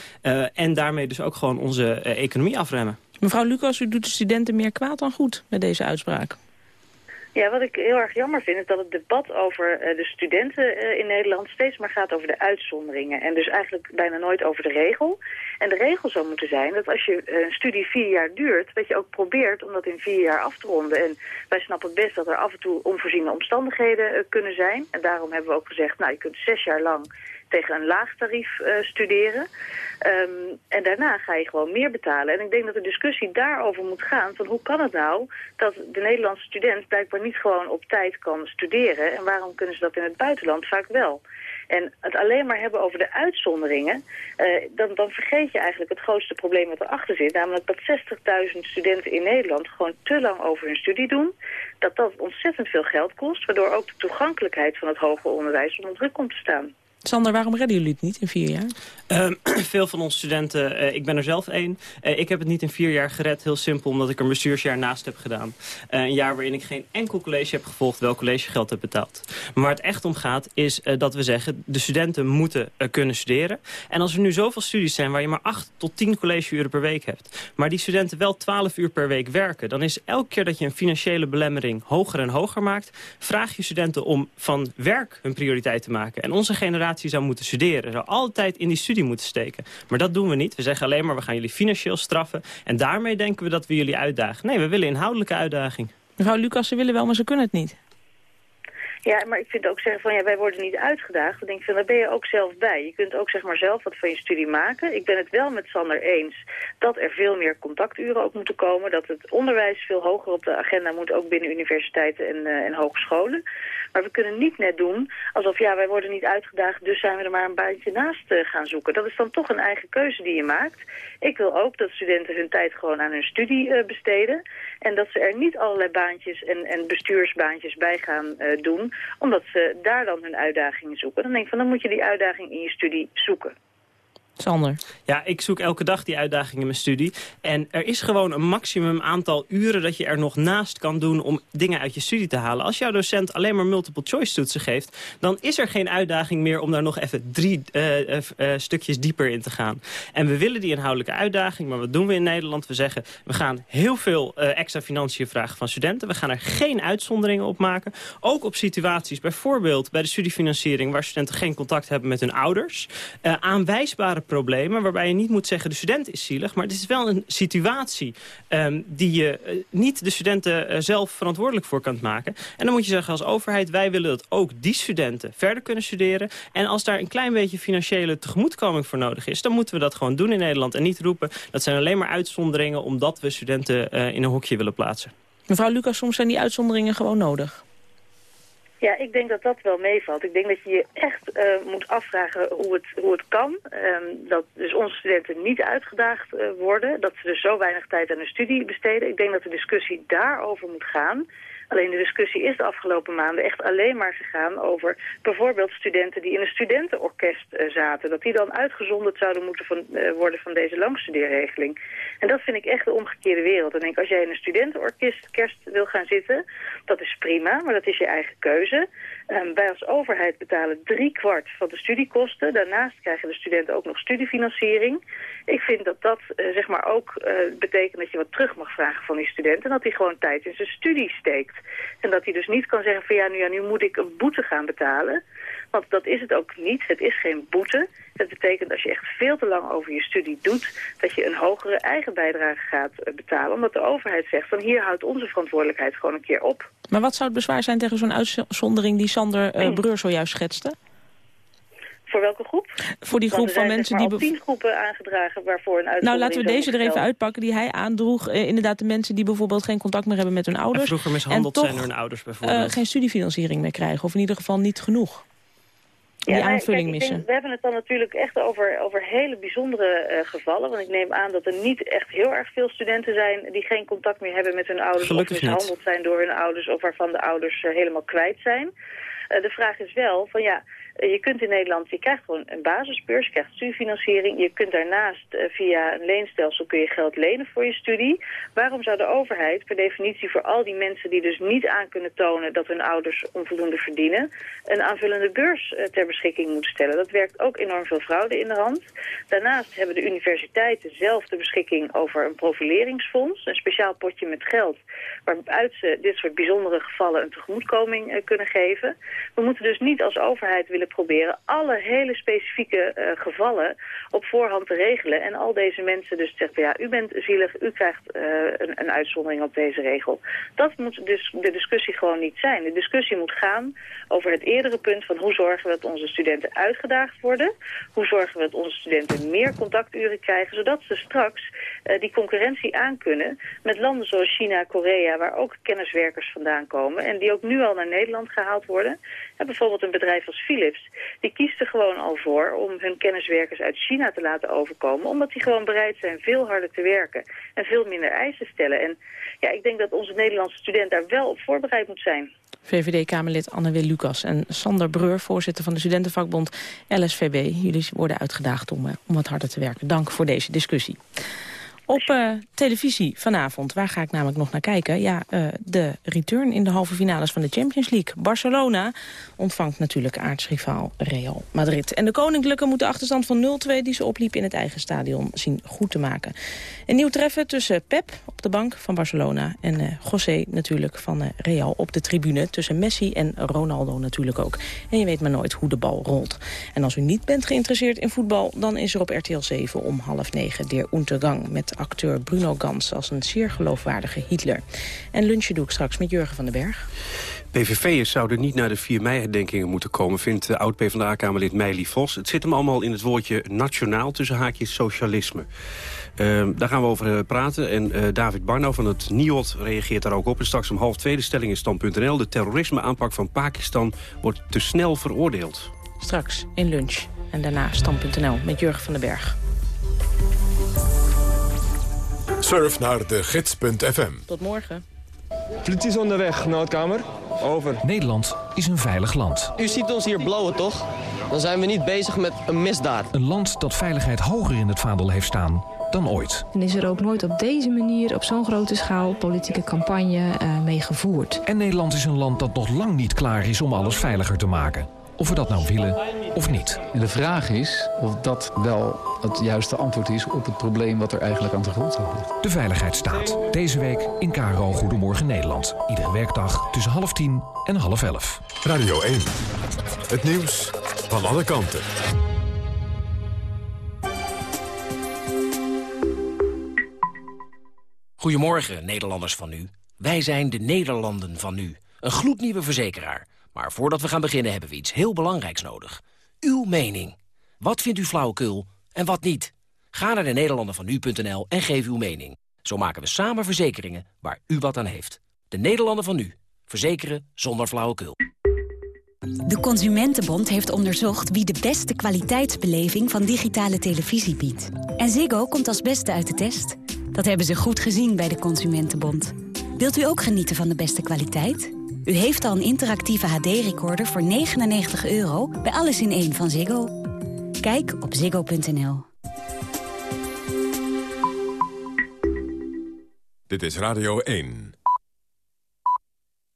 en daarmee dus ook gewoon onze economie afremmen. Mevrouw Lucas, u doet de studenten meer kwaad dan goed met deze uitspraak. Ja, wat ik heel erg jammer vind is dat het debat over uh, de studenten uh, in Nederland steeds maar gaat over de uitzonderingen. En dus eigenlijk bijna nooit over de regel. En de regel zou moeten zijn dat als je uh, een studie vier jaar duurt, dat je ook probeert om dat in vier jaar af te ronden. En wij snappen best dat er af en toe onvoorziene omstandigheden kunnen zijn. En daarom hebben we ook gezegd, nou je kunt zes jaar lang tegen een laag tarief studeren. Um, en daarna ga je gewoon meer betalen. En ik denk dat de discussie daarover moet gaan van hoe kan het nou dat de Nederlandse student blijkbaar niet gewoon op tijd kan studeren. En waarom kunnen ze dat in het buitenland vaak wel? En het alleen maar hebben over de uitzonderingen, uh, dan, dan vergeet je eigenlijk het grootste probleem wat erachter zit. Namelijk dat 60.000 studenten in Nederland gewoon te lang over hun studie doen. Dat dat ontzettend veel geld kost, waardoor ook de toegankelijkheid van het hoger onderwijs onder druk komt te staan. Sander, waarom redden jullie het niet in vier jaar? Uh, veel van onze studenten, uh, ik ben er zelf één. Uh, ik heb het niet in vier jaar gered, heel simpel, omdat ik een bestuursjaar naast heb gedaan. Uh, een jaar waarin ik geen enkel college heb gevolgd, wel collegegeld heb betaald. Maar waar het echt om gaat, is dat we zeggen, de studenten moeten kunnen studeren. En als er nu zoveel studies zijn waar je maar acht tot tien collegeuren per week hebt, maar die studenten wel twaalf uur per week werken, dan is elke keer dat je een financiële belemmering hoger en hoger maakt, vraag je studenten om van werk hun prioriteit te maken. En onze generatie zou moeten studeren, zou altijd in die studie moeten steken. Maar dat doen we niet. We zeggen alleen maar, we gaan jullie financieel straffen. En daarmee denken we dat we jullie uitdagen. Nee, we willen inhoudelijke uitdaging. Mevrouw Lucas, ze willen wel, maar ze kunnen het niet. Ja, maar ik vind ook zeggen van ja, wij worden niet uitgedaagd. Dan denk ik van, daar ben je ook zelf bij. Je kunt ook zeg maar zelf wat van je studie maken. Ik ben het wel met Sander eens dat er veel meer contacturen ook moeten komen. Dat het onderwijs veel hoger op de agenda moet, ook binnen universiteiten en, uh, en hogescholen. Maar we kunnen niet net doen alsof ja, wij worden niet uitgedaagd, dus zijn we er maar een baantje naast uh, gaan zoeken. Dat is dan toch een eigen keuze die je maakt. Ik wil ook dat studenten hun tijd gewoon aan hun studie uh, besteden. En dat ze er niet allerlei baantjes en, en bestuursbaantjes bij gaan doen, omdat ze daar dan hun uitdagingen zoeken. Dan denk ik van, dan moet je die uitdaging in je studie zoeken. Ja, ik zoek elke dag die uitdaging in mijn studie. En er is gewoon een maximum aantal uren dat je er nog naast kan doen om dingen uit je studie te halen. Als jouw docent alleen maar multiple choice toetsen geeft, dan is er geen uitdaging meer om daar nog even drie uh, uh, uh, stukjes dieper in te gaan. En we willen die inhoudelijke uitdaging, maar wat doen we in Nederland? We zeggen, we gaan heel veel extra financiën vragen van studenten. We gaan er geen uitzonderingen op maken. Ook op situaties, bijvoorbeeld bij de studiefinanciering, waar studenten geen contact hebben met hun ouders. aanwijsbare problemen waarbij je niet moet zeggen de student is zielig. Maar het is wel een situatie um, die je uh, niet de studenten uh, zelf verantwoordelijk voor kan maken. En dan moet je zeggen als overheid, wij willen dat ook die studenten verder kunnen studeren. En als daar een klein beetje financiële tegemoetkoming voor nodig is, dan moeten we dat gewoon doen in Nederland. En niet roepen, dat zijn alleen maar uitzonderingen omdat we studenten uh, in een hokje willen plaatsen. Mevrouw Lucas, soms zijn die uitzonderingen gewoon nodig. Ja, ik denk dat dat wel meevalt. Ik denk dat je je echt uh, moet afvragen hoe het, hoe het kan. Um, dat dus onze studenten niet uitgedaagd uh, worden. Dat ze dus zo weinig tijd aan hun studie besteden. Ik denk dat de discussie daarover moet gaan. Alleen de discussie is de afgelopen maanden echt alleen maar gegaan over bijvoorbeeld studenten die in een studentenorkest uh, zaten. Dat die dan uitgezonderd zouden moeten uh, worden van deze langstudeerregeling. En dat vind ik echt de omgekeerde wereld. En denk als jij in een studentenorkest wil gaan zitten, dat is prima, maar dat is je eigen keuze. Um, wij als overheid betalen drie kwart van de studiekosten. Daarnaast krijgen de studenten ook nog studiefinanciering. Ik vind dat dat uh, zeg maar ook betekent dat je wat terug mag vragen van die studenten. En dat hij gewoon tijd in zijn studie steekt. En dat hij dus niet kan zeggen van ja nu, ja, nu moet ik een boete gaan betalen. Want dat is het ook niet. Het is geen boete. Het betekent als je echt veel te lang over je studie doet... dat je een hogere eigen bijdrage gaat betalen. Omdat de overheid zegt van hier houdt onze verantwoordelijkheid gewoon een keer op. Maar wat zou het bezwaar zijn tegen zo'n uitzondering die Sander uh, Breur zojuist schetste? Voor welke groep? Voor die groep er van zijn, mensen die... maar, al tien groepen aangedragen waarvoor een uitzondering Nou, laten we deze er even uitpakken die hij aandroeg. Eh, inderdaad, de mensen die bijvoorbeeld geen contact meer hebben met hun ouders. En vroeger mishandeld en zijn toch, door hun ouders uh, bijvoorbeeld. geen studiefinanciering meer krijgen. Of in ieder geval niet genoeg. Die Ja, aanvulling kijk, missen. denk, we hebben het dan natuurlijk echt over, over hele bijzondere uh, gevallen. Want ik neem aan dat er niet echt heel erg veel studenten zijn... die geen contact meer hebben met hun ouders... Gelukkig of mishandeld niet. zijn door hun ouders... of waarvan de ouders uh, helemaal kwijt zijn. Uh, de vraag is wel van ja... Je kunt in Nederland, je krijgt gewoon een basisbeurs, je krijgt studiefinanciering. Je kunt daarnaast uh, via een leenstelsel kun je geld lenen voor je studie. Waarom zou de overheid per definitie voor al die mensen die dus niet aan kunnen tonen dat hun ouders onvoldoende verdienen, een aanvullende beurs uh, ter beschikking moeten stellen? Dat werkt ook enorm veel fraude in de hand. Daarnaast hebben de universiteiten zelf de beschikking over een profileringsfonds, een speciaal potje met geld, waaruit ze dit soort bijzondere gevallen een tegemoetkoming uh, kunnen geven. We moeten dus niet als overheid willen proberen alle hele specifieke uh, gevallen op voorhand te regelen. En al deze mensen dus zeggen, ja, u bent zielig, u krijgt uh, een, een uitzondering op deze regel. Dat moet dus de discussie gewoon niet zijn. De discussie moet gaan over het eerdere punt van hoe zorgen we dat onze studenten uitgedaagd worden. Hoe zorgen we dat onze studenten meer contacturen krijgen, zodat ze straks uh, die concurrentie aankunnen met landen zoals China, Korea, waar ook kenniswerkers vandaan komen. En die ook nu al naar Nederland gehaald worden. Bijvoorbeeld een bedrijf als Philips, die kiest er gewoon al voor om hun kenniswerkers uit China te laten overkomen. Omdat die gewoon bereid zijn veel harder te werken en veel minder eisen stellen. En ja, ik denk dat onze Nederlandse student daar wel op voorbereid moet zijn. VVD-Kamerlid Anne-Wil Lucas en Sander Breur... voorzitter van de studentenvakbond LSVB. Jullie worden uitgedaagd om, om wat harder te werken. Dank voor deze discussie. Op uh, televisie vanavond, waar ga ik namelijk nog naar kijken? Ja, uh, de return in de halve finales van de Champions League. Barcelona ontvangt natuurlijk aardsrivaal Real Madrid. En de Koninklijke moet de achterstand van 0-2 die ze opliep in het eigen stadion zien goed te maken. Een nieuw treffen tussen Pep op de bank van Barcelona en uh, José natuurlijk van Real op de tribune. Tussen Messi en Ronaldo natuurlijk ook. En je weet maar nooit hoe de bal rolt. En als u niet bent geïnteresseerd in voetbal, dan is er op RTL 7 om half negen de Untergang met acteur Bruno Gans als een zeer geloofwaardige Hitler. En lunchen doe ik straks met Jurgen van den Berg. PVV'ers zouden niet naar de 4 mei-herdenkingen moeten komen... vindt de oud-PVDA-kamerlid Meili Vos. Het zit hem allemaal in het woordje nationaal tussen haakjes socialisme. Uh, daar gaan we over praten. En uh, David Barno van het NIOD reageert daar ook op. En straks om half tweede stelling in stand.nl. De terrorisme-aanpak van Pakistan wordt te snel veroordeeld. Straks in lunch. En daarna stand.nl met Jurgen van den Berg. Surf naar de gids.fm. Tot morgen. Politie is onderweg, noodkamer. Over. Nederland is een veilig land. U ziet ons hier blauwen, toch? Dan zijn we niet bezig met een misdaad. Een land dat veiligheid hoger in het vaandel heeft staan dan ooit. En is er ook nooit op deze manier, op zo'n grote schaal, politieke campagne uh, mee gevoerd. En Nederland is een land dat nog lang niet klaar is om alles veiliger te maken. Of we dat nou willen of niet. En de vraag is of dat wel het juiste antwoord is op het probleem wat er eigenlijk aan de grondslag ligt. De Veiligheidsstaat. Deze week in KRO Goedemorgen Nederland. Iedere werkdag tussen half tien en half elf. Radio 1. Het nieuws van alle kanten. Goedemorgen, Nederlanders van nu. Wij zijn de Nederlanden van nu. Een gloednieuwe verzekeraar. Maar voordat we gaan beginnen hebben we iets heel belangrijks nodig. Uw mening. Wat vindt u flauwekul en wat niet? Ga naar de en geef uw mening. Zo maken we samen verzekeringen waar u wat aan heeft. De Nederlanden van nu. Verzekeren zonder flauwekul. De Consumentenbond heeft onderzocht wie de beste kwaliteitsbeleving van digitale televisie biedt. En Ziggo komt als beste uit de test. Dat hebben ze goed gezien bij de Consumentenbond. Wilt u ook genieten van de beste kwaliteit? U heeft al een interactieve HD-recorder voor 99 euro bij Alles in één van Ziggo. Kijk op ziggo.nl. Dit is Radio 1.